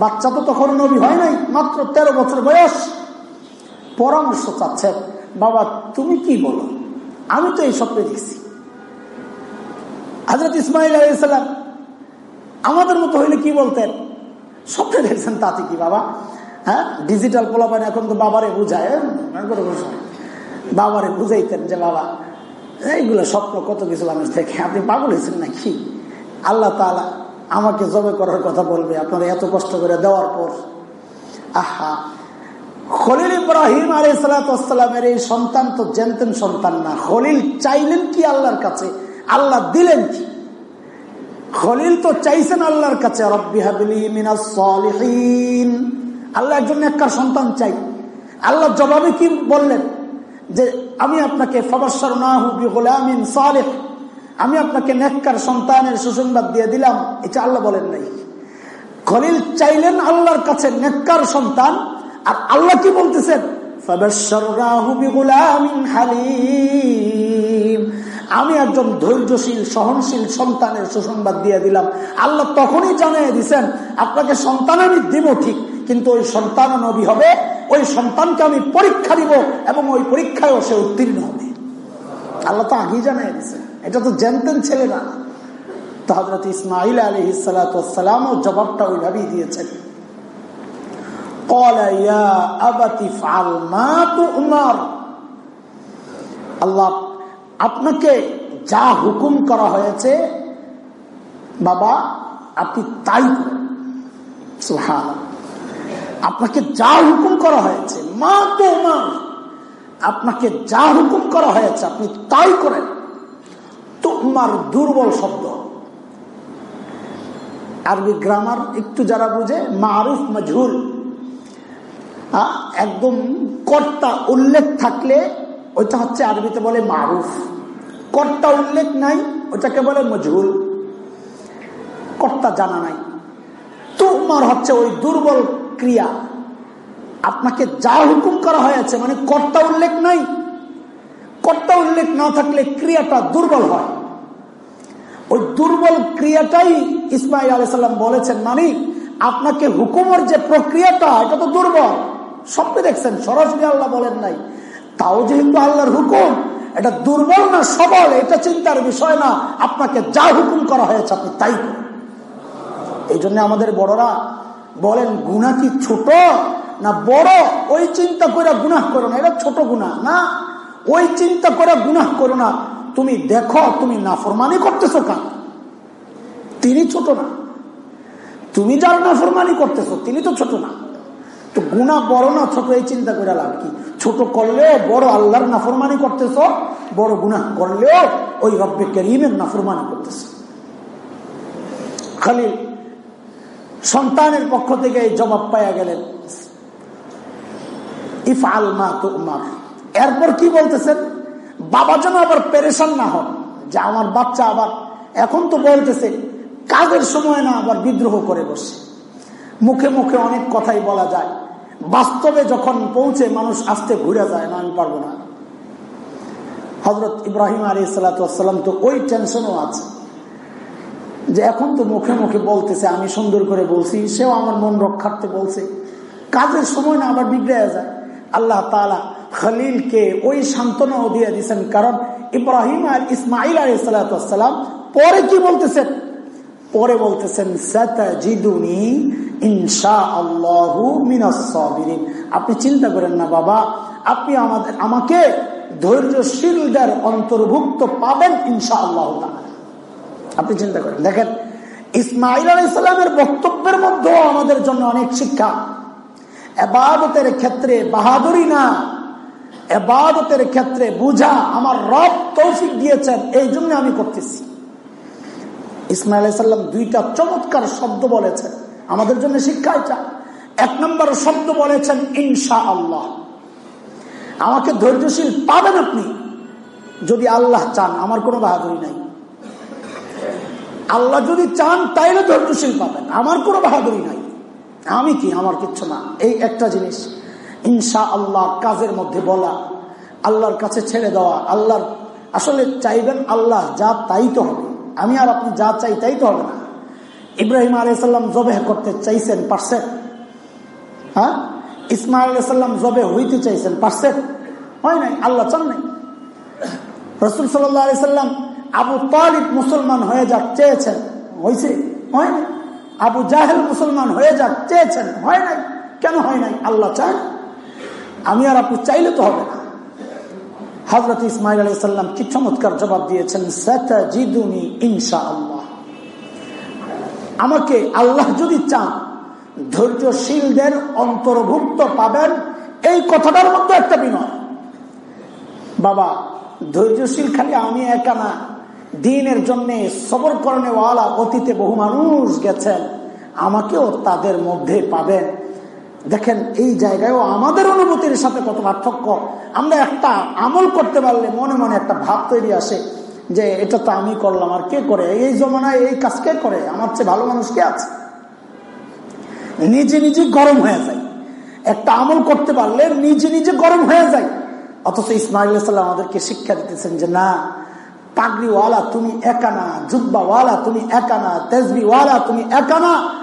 বাচ্চা তো তখন নবী হয় নাই, মাত্র তেরো বছর বয়স। পরামর্শ চাচ্ছেন, বাবা, তুমি কি বলো? আমি তো এই স্বপ্নে দেখছি। হাজরত ইসমাইল আলাইসালাম আমাদের মতো হইলে কি বলতেন? স্বপ্নে দেখছেন তাতে কি বাবা? হ্যাঁ? ডিজিটাল পোলাপান এখন তো বাবারে বুঝায় হ্যাঁ? বাবারে বুঝাইতেন যে বাবা, এইগুলো স্বপ্ন কত কিছু মানুষ দেখে, আপনি পাগল হয়েছেন নাকি? আল্লাহ তালা আমাকে জবে করার কথা বলবে, আপনারা এত কষ্ট করে দেওয়ার পর। আহা! খলিল ইব্রাহিম আলাইসালামের এই সন্তান তো জেনতেন সন্তান না। খলিল চাইলেন কি আল্লাহর কাছে? আল্লাহ দিলেন কি? খলিল তো চাইছেন আল্লাহর কাছে আল্লাহ একজন নেককার সন্তান চাই। আল্লাহ জবাবে কি বললেন? যে, আমি আপনাকে আমি আপনাকে নেককার সন্তানের সুসংবাদ দিয়ে দিলাম, এটা আল্লাহ বলেন নাই। খলিল চাইলেন আল্লাহর কাছে নেককার সন্তান, আর আল্লাহ কি বলতেছেন? আমি একজন ধৈর্যশীল, সহনশীল সন্তানের সুসংবাদ দিয়ে দিলাম। আল্লাহ তখনই জানিয়ে দিচ্ছেন আপনাকে সন্তান আমি দিব ঠিক, কিন্তু ওই সন্তান নবী হবে, ওই সন্তানকে আমি পরীক্ষা দিব এবং ওই পরীক্ষায় সে উত্তীর্ণ হবে। আল্লাহ তো আগেই জানিয়ে দিচ্ছে এটা তো জানতেন ছেলে না হজরত ইসমাইল আলী সালাম জবাবটা ওইভাবেই দিয়েছেন। আল্লাহ আপনাকে যা হুকুম করা হয়েছে, বাবা, আপনি তাই আপনাকে যা হুকুম করা হয়েছে, মা তো মা, আপনাকে যা হুকুম করা হয়েছে, আপনি তাই করেন। তোমার দুর্বল শব্দ। আরবি গ্রামার একটু যারা বুঝে, মারুফ মজহুর একদম কর্তা উল্লেখ থাকলে ওইটা হচ্ছে আরবিতে বলে মারুফ। কর্তা উল্লেখ নাই, ওইটাকে বলে মজহুল। কর্তা জানা নাই। তোমার হচ্ছে ওই দুর্বল ক্রিয়া। আপনাকে যা হুকুম করা হয়েছে মানে কর্তা উল্লেখ নাই। কর্তা উল্লেখ না থাকলে ক্রিয়াটা দুর্বল হয়। ওই দুর্বল ক্রিয়াটাই ইসমাইল আলাইসাল্লাম বলেছেন মানে আপনাকে হুকুমের যে প্রক্রিয়াটা, এটা তো দুর্বল। স্বপ্নে দেখছেন, সরাসরি আল্লাহ বলেন নাই। তাও যেহেতু আল্লাহর হুকুম? এটা দুর্বল না সবল? এটা চিন্তার বিষয় না। আপনাকে যা হুকুম করা হয়েছে, আপনি তাই এই জন্য আমাদের বড়রা বলেন গুণা কি ছোট না বড়? ওই চিন্তা করে গুনাহ করো না। এটা ছোট গুণা না। ওই চিন্তা করে গুনাহ করো না। তুমি দেখো, তুমি নাফরমানি করতেছো কান? তিনি ছোট না। তুমি যার নাফরমানি করতেছো, তিনি তো ছোট না। তো গুণা বড় না, ছোট, এই চিন্তা করে লাভ কি? ছোট করলেও বড় আল্লাহর নাফরমানি করতেছ, বড় গুণা করলেও ওই রব্বে করিমের নাফরমানি করতেছ। খালি সন্তানের পক্ষ থেকে এই জবাব পাইয়া গেলেন ইফ আল আলমা তোমার। এরপর কি বলতেছেন? বাবা যেন আবার পেরেশান না হন, যে আমার বাচ্চা আবার এখন তো বলতেছে, কাজের সময় না আবার বিদ্রোহ করে বসে। মুখে মুখে অনেক কথাই বলা যায়। বাস্তবে যখন পৌঁছে মানুষ আসতে ঘুরে যায়, না, আমি পারব না। হজরত ইব্রাহিম আলী সালাতাম তো ওই টেনশনও আছে। যে এখন তো মুখে মুখে বলতেছে, আমি সুন্দর করে বলছি, সেও আমার মন রক্ষার্থে বলছে। কাজের সময় না, আবার বিগড়ে যায়। আল্লাহ তালা খালিলকে ওই সান্ত্বনাও দিয়ে দিচ্ছেন কারণ ইব্রাহিম আর ইসমাইল আলী সালাতাম পরে কি বলতেছেন পরে বলতেছেন আপনি চিন্তা করেন না, বাবা, আপনি আমাদের, আমাকে ধৈর্যশীলদের অন্তর্ভুক্ত পাবেন ইনশা আল্লাহ আপনি চিন্তা করেন, দেখেন ইসমাইল আলাইসালামের বক্তব্যের মধ্যেও আমাদের জন্য অনেক শিক্ষা। এবাদতের ক্ষেত্রে বাহাদুরি না, এবাদতের ক্ষেত্রে বুঝা, আমার রব তৌফিক দিয়েছেন, এই জন্য আমি করতেছি। ইসমাইল সাল্লাম দুইটা চমৎকার শব্দ বলেছেন। আমাদের জন্য শিক্ষা এটা। এক নম্বর শব্দ বলেছেন ইনশা আল্লাহ আমাকে ধৈর্যশীল পাবেন আপনি, যদি আল্লাহ চান, আমার কোনো বাহাদুরি নাই। আল্লাহ যদি চান, তাইলে ধৈর্যশীল পাবেন, আমার কোনো বাহাদুরি নাই। আমি কি? আমার কিচ্ছু না। এই একটা জিনিস ইনশা আল্লাহ কাজের মধ্যে বলা, আল্লাহর কাছে ছেড়ে দেওয়া, আল্লাহর, আসলে চাইবেন আল্লাহ, যা তাই তো হবে। আমি আর আপনি যা চাই তাই তো হবে না। ইব্রাহিম আলাইসাল্লাম জবে করতে চাইছেন, পারছেন? হ্যাঁ? ইসমাইল আলাইসাল্লাম জবে হইতে চাইছেন, পারছেন? হয় নাই? আল্লাহ চান নাই। রসুল সাল্লাম আবু তালিব মুসলমান হয়ে যাক, চেয়েছেন। হয়েছে হয় নাই? আবু জাহেল মুসলমান হয়ে যাক, চেয়েছেন। হয় নাই? কেন হয় নাই? আল্লাহ চান। আমি আর আপনি চাইলে তো হবে না। হজরত ইসমাইল আলী সাল্লাম কি চমৎকার জবাব দিয়েছেন ইনশা আল্লাহ আমাকে আল্লাহ যদি চান, ধৈর্যশীলদের অন্তর্ভুক্ত পাবেন, এই কথাটার মধ্যে একটা বিনয়। বাবা, ধৈর্যশীল খালি আমি একা না, দিনের জন্য সবর করণে ওয়ালা অতীতে বহু মানুষ গেছেন, আমাকেও তাদের মধ্যে পাবেন। দেখেন, এই জায়গায়ও আমাদের অনুভূতির সাথে কত পার্থক্য? আমরা একটা আমল করতে পারলে মনে মনে একটা ভাব তৈরি আসে যে, এটা তো আমি করলাম, আর কে করে? এই জমানায় এই কাজ কে করে? আমার চেয়ে ভালো মানুষ কে আছে? নিজে নিজে গরম হয়ে যায়। একটা আমল করতে পারলে নিজে নিজে গরম হয়ে যায়। অথচ ইসমাইল সাল্লাম আমাদেরকে শিক্ষা দিতেছেন যে, না, পাগড়িওয়ালা তুমি একানা জুব্বাওয়ালা তুমি একানা তেজবিওয়ালা তুমি একানা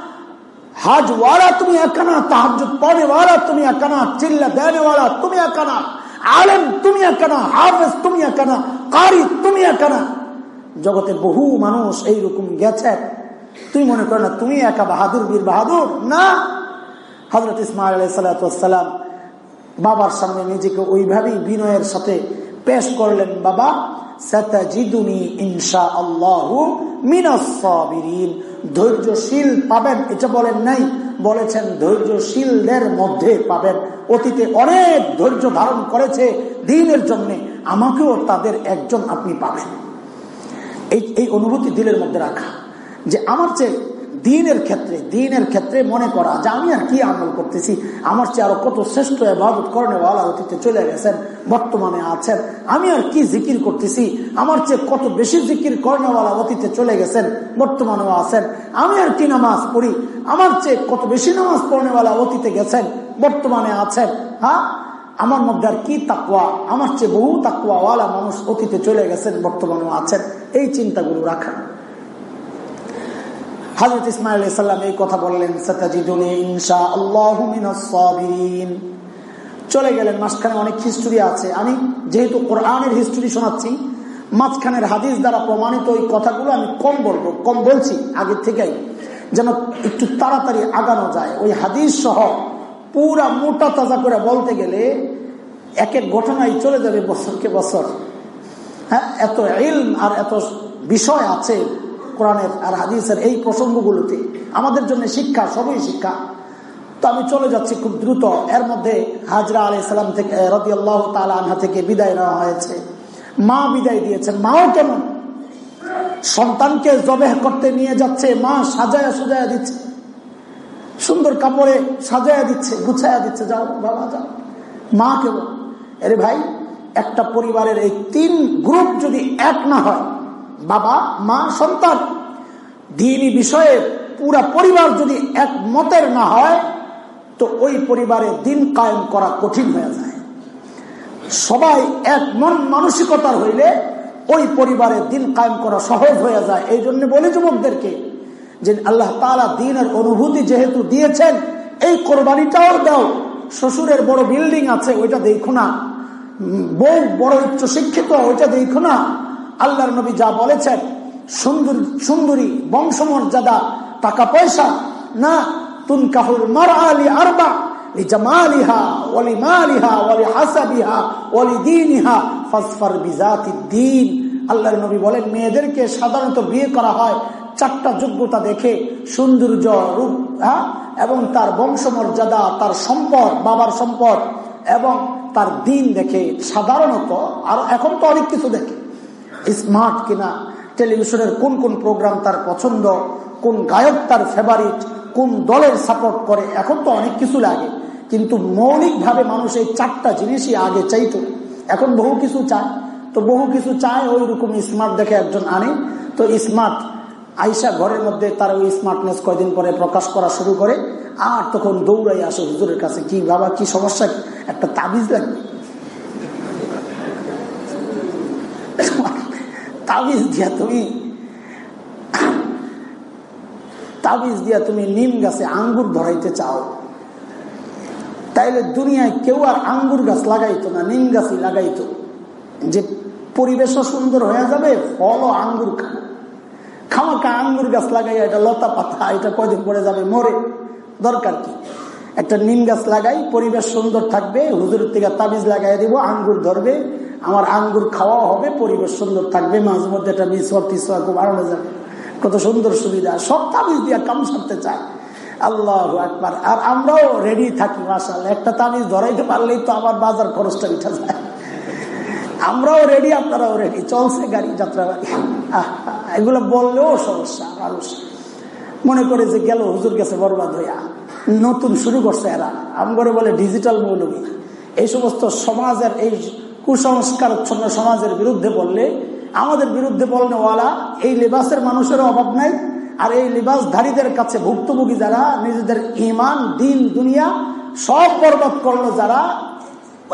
হাজ ওয়ালা তুমি একানা তাহাজ পড়ে ওয়ালা তুমি একানা, চিল্লা দেনে ওয়ালা তুমি একানা, আলেম তুমি একানা, হাফেজ তুমি একানা, কারি তুমি একানা। জগতে বহু মানুষ এইরকম গেছে। তুই মনে কর না, তুমি একা বাহাদুর, বীর বাহাদুর? না। হজরত ইসমাইল আলাইসালাম বাবার সামনে নিজেকে ওইভাবেই বিনয়ের সাথে পেশ করলেন, বাবা ধৈর্যশীল পাবেন, এটা বলেন নাই, বলেছেন ধৈর্যশীলদের মধ্যে পাবেন। অতীতে অনেক ধৈর্য ধারণ করেছে দিনের জন্য, আমাকেও তাদের একজন আপনি পাবেন। এই এই অনুভূতি দিলের মধ্যে রাখা যে আমার চেয়ে দিনের ক্ষেত্রে দিনের ক্ষেত্রে মনে করা যে আমি আর কি আমল করতেছি, আমার চেয়ে আরও কত শ্রেষ্ঠ এবাদত কর্ণওয়ালা অতীতে চলে গেছেন, বর্তমানে আছেন, আমি আর কি জিকির করতেছি, আমার চেয়ে কত বেশি জিকির কর্ণওয়ালা অতীতে চলে গেছেন, বর্তমানেও আছেন, আমি আর কি নামাজ পড়ি, আমার চেয়ে কত বেশি নামাজ পড়নেওয়ালা অতীতে গেছেন, বর্তমানে আছেন হ্যাঁ আমার মধ্যে আর কি তাকুয়া আমার চেয়ে বহু তাকুয়াওয়ালা মানুষ অতীতে চলে গেছেন, বর্তমানেও আছেন, এই চিন্তাগুলো রাখা। হজরত ইসমাইল সাল্লাম এই কথা বললেন চলে গেলেন, মাঝখানে অনেক হিস্ট্রি আছে। আমি যেহেতু কোরআনের হিস্ট্রি শোনাচ্ছি, মাঝখানের হাদিস দ্বারা প্রমাণিত ওই কথাগুলো আমি কম বলব, কম বলছি আগে থেকেই, যেন একটু তাড়াতাড়ি আগানো যায়। ওই হাদিস সহ পুরা মোটা তাজা করে বলতে গেলে এক এক ঘটনায় চলে যাবে বছরকে বছর। হ্যাঁ এত ইলম আর এত বিষয় আছে। কোরআনের আর হাদিসের এই প্রসঙ্গগুলোতে আমাদের জন্য শিক্ষা, সবই শিক্ষা। তো আমি চলে যাচ্ছি খুব দ্রুত। এর মধ্যে হাজরা আলি সালাম থেকে রদি আল্লাহ আনহা থেকে বিদায় নেওয়া হয়েছে। মা বিদায় দিয়েছেন। মাও কেমন সন্তানকে জবেহ করতে নিয়ে যাচ্ছে। মা সাজায়া সুজায়া দিচ্ছে। সুন্দর কাপড়ে সাজায়া দিচ্ছে, গুছায়া দিচ্ছে। যাও, বাবা, যাও। মা কেমন আরে ভাই, একটা পরিবারের এই তিন গ্রুপ যদি এক না হয় বাবা, মা, সন্তান। দিনই বিষয়ে পুরা পরিবার যদি এক মতের না হয়, তো ওই পরিবারে দিন কায়েম করা কঠিন হয়ে যায়। সবাই এক মন মানসিকতার হইলে ওই পরিবারে দিন কায়েম করা সহজ হয়ে যায়। এই জন্য বলি যুবকদেরকে যে আল্লাহ তালা দিনের অনুভূতি যেহেতু দিয়েছেন, এই কোরবানিটাও দাও। শ্বশুরের বড় বিল্ডিং আছে, ওইটা দেখো না। বউ বড় উচ্চ শিক্ষিত ওইটা দেখো না। আল্লাহর নবী যা বলেছেন, সুন্দর, সুন্দরী বংশমর্যাদা, টাকা পয়সা, না তুন কাহুল মার আলী আরবা ওয়ালি হাসাবিহা ওয়ালি দিনিহা, ফাসফার বিজাতি দিন। আল্লাহর নবী বলেন, মেয়েদেরকে সাধারণত বিয়ে করা হয় চারটা যোগ্যতা দেখে, সৌন্দর্য, রূপ হ্যাঁ এবং তার বংশমর্যাদা, তার সম্পদ, বাবার সম্পদ, এবং তার দিন দেখে সাধারণত, আর এখন তো অনেক কিছু দেখে। স্মার্ট কিনা, টেলিভিশনের কোন কোন প্রোগ্রাম তার পছন্দ, কোন গায়ক তার ফেভারিট কোন দলের সাপোর্ট করে, এখন তো অনেক কিছু লাগে। কিন্তু মৌলিকভাবে মানুষ এই চারটা জিনিসই আগে চাইতো এখন বহু কিছু চায়। তো বহু কিছু চায় ওই রকম স্মার্ট দেখে একজন আনে। তো স্মার্ট আইসা ঘরের মধ্যে তার ওই স্মার্টনেস কয়দিন পরে প্রকাশ করা শুরু করে। আর তখন দৌড়াই আসে হুজুরের কাছে, কি বাবা, কি সমস্যা? একটা তাবিজ লাগবে? তাবিজ দিয়া তুমি, তাবিজ দিয়া তুমি নিম গাছে আঙ্গুর ধরাইতে চাও। তাইলে দুনিয়ায় কেউ আর আঙ্গুর গাছ লাগাইতো না, নিম গাছই লাগাইতো। যে পরিবেশও সুন্দর হয়ে যাবে, ফলও আঙ্গুর খাব খামাকা আঙ্গুর গাছ লাগাইয়া এটা লতা পাতা, এটা কয়দিন পরে যাবে, মরে। দরকার কি? একটা নিম গাছ লাগাই, পরিবেশ সুন্দর থাকবে, হুজুরের থেকে তাবিজ লাগাই দিব, আঙ্গুর ধরবে আমার আঙ্গুর খাওয়াও হবে, পরিবেশ সুন্দর থাকবে, মাঝে মধ্যে একটা মিসওয়া টিসওয়া খুব আড়ানো যাবে কত সুন্দর সুবিধা। সব তাবিজ দিয়ে কাম সারতে চায়। আল্লাহ একবার আর আমরাও রেডি থাকি মাসাল একটা তাবিজ ধরাইতে পারলেই তো আমার বাজার খরচটা উঠা যায়। আমরাও রেডি আপনারাও রেডি চলছে গাড়ি যাত্রা গাড়ি এগুলো বললেও সমস্যা, মানুষ। মনে করে যে গেল, হুজুর গেছে বরবাদ হইয়া। নতুন শুরু করছে এরা। আমগরে বলে ডিজিটাল মৌলবী। এই সমস্ত সমাজের এই কুসংস্কার সমাজের বিরুদ্ধে বললে, আমাদের বিরুদ্ধে বলনে ওয়ালা এই লেবাসের মানুষের অভাব নাই, আর এই লিবাসধারীদের কাছে ভুক্তভোগী যারা, নিজেদের ইমান দিন, দুনিয়া সব বরবাদ করল যারা,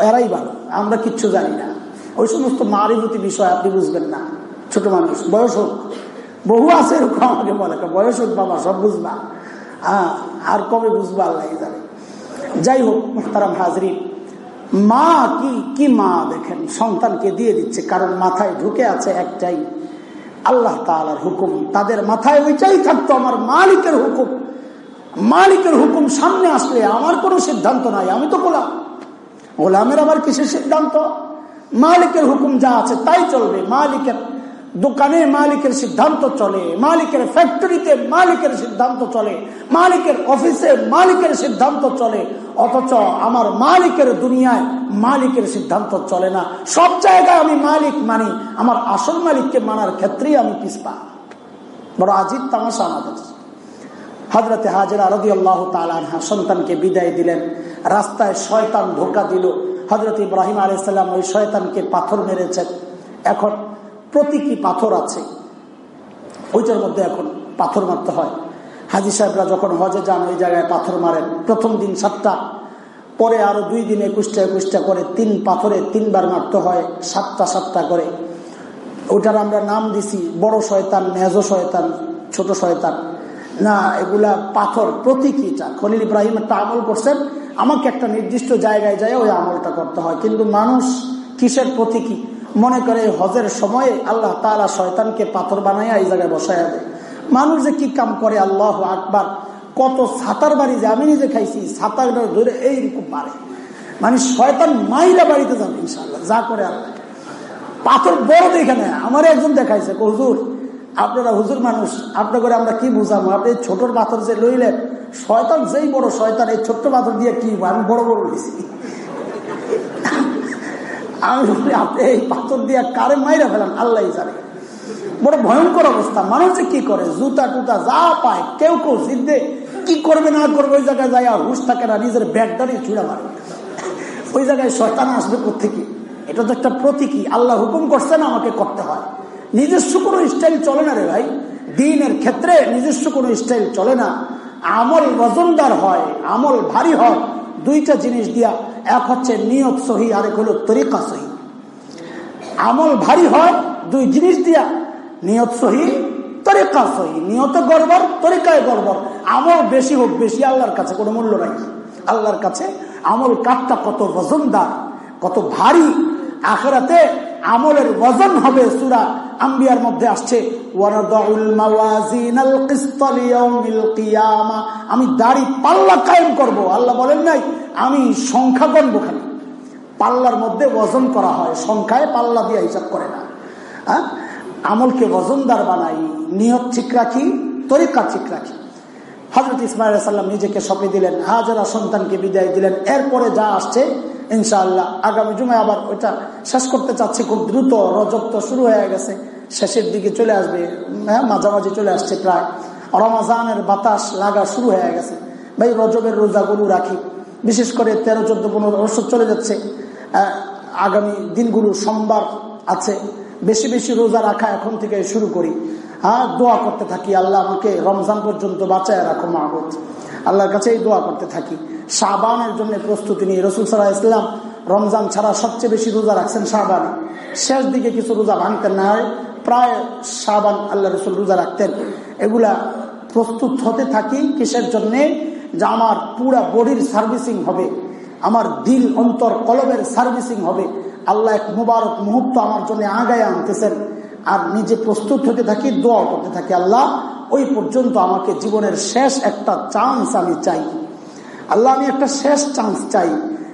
এরাই ভালো, আমরা কিচ্ছু জানি না। ওই সমস্ত মারিভূতি বিষয় আপনি বুঝবেন না, ছোট মানুষ, বয়স হোক, বহু আছে এরকম আমাকে বলে, বয়স হোক বাবা, সব বুঝবা হ্যাঁ আর কবে বুঝবা আল্লাহ জানে। যাই হোক, মোহতারাম হাজরি মা কি কি মা দেখেন? সন্তানকে দিয়ে দিচ্ছে, কারণ মাথায় ঢুকে আছে একটাই আল্লাহ তালার হুকুম। তাদের মাথায় ওইটাই থাকতো, আমার মালিকের হুকুম। মালিকের হুকুম সামনে আসলে আমার কোনো সিদ্ধান্ত নাই, আমি তো গোলাম। গোলামের আবার কিছু সিদ্ধান্ত? মালিকের হুকুম যা আছে তাই চলবে। মালিকের দোকানে মালিকের সিদ্ধান্ত চলে, মালিকের ফ্যাক্টরিতে মালিকের সিদ্ধান্ত চলে, মালিকের অফিসে মালিকের সিদ্ধান্ত চলে, অথচ আমার মালিকের দুনিয়ায় মালিকের সিদ্ধান্ত চলে না। সব জায়গায় আমি মালিক মানি, আমার আসল মালিককে মানার ক্ষেত্রেই আমি পিসপা বড় আজিব তামাশা আমাদের। হজরতে হাজরা রবি আল্লাহ তালহা সন্তানকে বিদায় দিলেন। রাস্তায় শয়তান ধোকা দিল। হজরত ইব্রাহিম আলাইসাল্লাম ওই শয়তানকে পাথর মেরেছেন এখন প্রতীকী পাথর আছে। ওইটার মধ্যে এখন পাথর মারতে হয়। হাজি সাহেবরা যখন হজে যান ওই জায়গায় পাথর মারেন। প্রথম দিন সাতটা, পরে আরও দুই দিন একুশটা একুশটা করে তিন পাথরে তিনবার মারতে হয়, সাতটা সাতটা করে। ওইটার আমরা নাম দিছি, বড় শয়তান, মেজ শয়তান, ছোট শয়তান। না, এগুলা পাথর প্রতীকীটা খলিল ইব্রাহিম একটা আমল করছেন, আমাকে একটা নির্দিষ্ট জায়গায় যায় ওই আমলটা করতে হয়। কিন্তু মানুষ কিসের প্রতীকী? মনে করে হজের সময়ে আল্লাহ তালা শয়তানকে পাথর বানাইয়া এই জায়গায় বসাইয়া দেয়। মানুষ যে কি কাম করে, আল্লাহ আকবার। কত সাঁতার বাড়ি যে আমি নিজে খাইছি, সাঁতার ধরে এইরকম পারে। মানে শয়তান মাইরা বাড়িতে যাবে ইনশাল্লাহ যা করে আল্লাহ পাথর বড় দেখে আমার একজন দেখাইছে হুজুর, আপনারা হুজুর মানুষ, আপনার করে আমরা কি বুঝাবো? আপনি ছোটর পাথর যে লইলেন, শয়তান যেই বড় শয়তান, এই ছোট্ট পাথর দিয়ে কি আমি বড় বড় লইছি। আমি বলি, আপনি এই পাথর দিয়ে কারে মাইরা ফেলান? আল্লাহ জানে। বড় ভয়ঙ্কর অবস্থা। মানুষ কি করে? জুতা টুতা যা পায়, কেউ কেউ সিদ্ধে কি করবে না করবে, ওই জায়গায় যায় হুশ থাকে না, নিজের ব্যাগ দাঁড়িয়ে ছুড়া মারবে ওই জায়গায় শয়তান আসবে কোথেকে এটা তো একটা প্রতীকী। আল্লাহ হুকুম করছেন আমাকে করতে হয়। নিজস্ব কোনো স্টাইল চলে না রে ভাই। দিনের ক্ষেত্রে নিজস্ব কোনো স্টাইল চলে না। আমল ওজনদার হয়, আমল ভারী হয়। দুইটা জিনিস দিয়া এক হচ্ছে নিয়ত সহি, আরেক হলো তরিকা সহি। আমল ভারী হয়, দুই জিনিস দিয়া। নিয়ত সহি, তরিকা সহি। নিয়ত গড়বর তরিকায় গড়বর আমল বেশি হোক, বেশি আল্লাহর কাছে কোনো মূল্য নাই। আল্লাহর কাছে আমল কাঠটা কত ওজনদার, কত ভারী। আখেরাতে আমলের ওজন হবে সুরা আম্বিয়ার মধ্যে আসছে আমি দাড়ি পাল্লা কায়েম করব। আল্লাহ বলেন নাই, আমি সংখ্যা গণবো খালি। পাল্লার মধ্যে ওজন করা হয়, সংখ্যায় পাল্লা দিয়ে হিসাব করে না। হ্যাঁ? আমলকে ওজনদার বানাই, নিয়ত ঠিক রাখি, তরিকা ঠিক রাখি। হজরত ইসমাইল সাল্লাম নিজেকে সপে দিলেন, হাজারা সন্তানকে বিদায় দিলেন, এরপরে যা আসছে ইনশাআল্লাহ। আগামী জুমায় আবার ওইটা শেষ করতে চাচ্ছি, খুব দ্রুত রজব তো শুরু হয়ে গেছে, শেষের দিকে চলে আসবে হ্যাঁ মাঝামাঝি চলে আসছে প্রায়। রমাজানের বাতাস লাগা শুরু হয়ে গেছে। ভাই, রজবের রোজাগুলো রাখি। বিশেষ করে তেরো, চোদ্দ, পনেরো বছর চলে যাচ্ছে। আগামী দিনগুলো সোমবার আছে। বেশি বেশি রোজা রাখা এখন থেকে শুরু করি। হ্যাঁ দোয়া করতে থাকি, আল্লাহ আমাকে রমজান পর্যন্ত বাঁচায় রাখো মাহবুদ আল্লাহর কাছে এই দোয়া করতে থাকি। শাহবানের জন্য প্রস্তুতি নিয়ে রসুল সাল্লাহ ইসলাম রমজান ছাড়া সবচেয়ে বেশি রোজা রাখছেন শাহবানে শেষ দিকে কিছু রোজা ভাঙতেন না হয়, প্রায় শাহবান আল্লাহ রসুল রোজা রাখতেন। এগুলা প্রস্তুত হতে থাকি কিসের জন্যে? যে আমার পুরা বডির সার্ভিসিং হবে, আমার দিল অন্তর কলমের সার্ভিসিং হবে। আল্লাহ এক মুবারক মুহূর্ত আমার জন্য আগায় আনতেছেন। আর নিজে প্রস্তুত হতে থাকি, দোয়া করতে থাকি আল্লাহ। ওই পর্যন্ত আমাকে জীবনের শেষ একটা চান্স আমি চাই। আল্লাহ, আমি একটা শেষ চান্স চাই।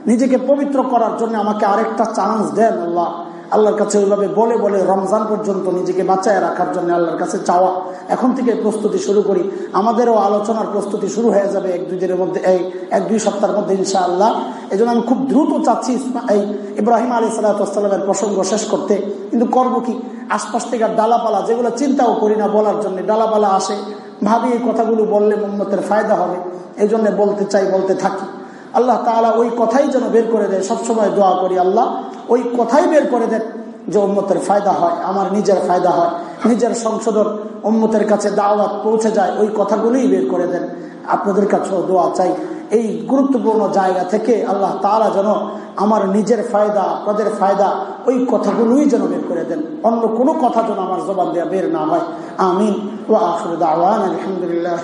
নিজেকে পবিত্র করার জন্য আমাকে আরেকটা চান্স দেন আল্লাহ। আল্লাহর কাছে ওইভাবে বলে বলে রমজান পর্যন্ত নিজেকে বাঁচায় রাখার জন্য আল্লাহর কাছে চাওয়া। এখন থেকে প্রস্তুতি শুরু করি। আমাদেরও আলোচনার প্রস্তুতি শুরু হয়ে যাবে এক দুই দিনের মধ্যে, এই এক দুই সপ্তাহের মধ্যে ইনশা আল্লাহ এই জন্য আমি খুব দ্রুত চাচ্ছি এই ইব্রাহিম আলী সালাতামের প্রসঙ্গ শেষ করতে। কিন্তু করব কি? আশপাশ থেকে ডালাপালা, যেগুলো চিন্তাও করি না বলার জন্য, ডালাপালা আসে। ভাবি এই কথাগুলো বললে মন্মতের ফায়দা হবে। এই বলতে চাই, বলতে থাকি। আল্লাহ তালা ওই কথাই যেন বের করে দেয়। সবসময় দোয়া করি, আল্লাহ, ওই কথাই বের করে দেন যে উম্মতের ফায়দা হয়, আমার নিজের ফায়দা হয়। নিজের সংশোধন উম্মতের কাছে দাওয়াত পৌঁছে যায়, ওই কথাগুলোই বের করে দেন। আপনাদের কাছেও দোয়া চাই। এই গুরুত্বপূর্ণ জায়গা থেকে আল্লাহ তালা যেন আমার নিজের ফায়দা, আপনাদের ফায়দা, ওই কথাগুলোই যেন বের করে দেন। অন্য কোনো কথা যেন আমার জবান দেওয়া বের না হয়। আমিন। ও আফরুদ আওয়ান আলহামদুলিল্লাহ।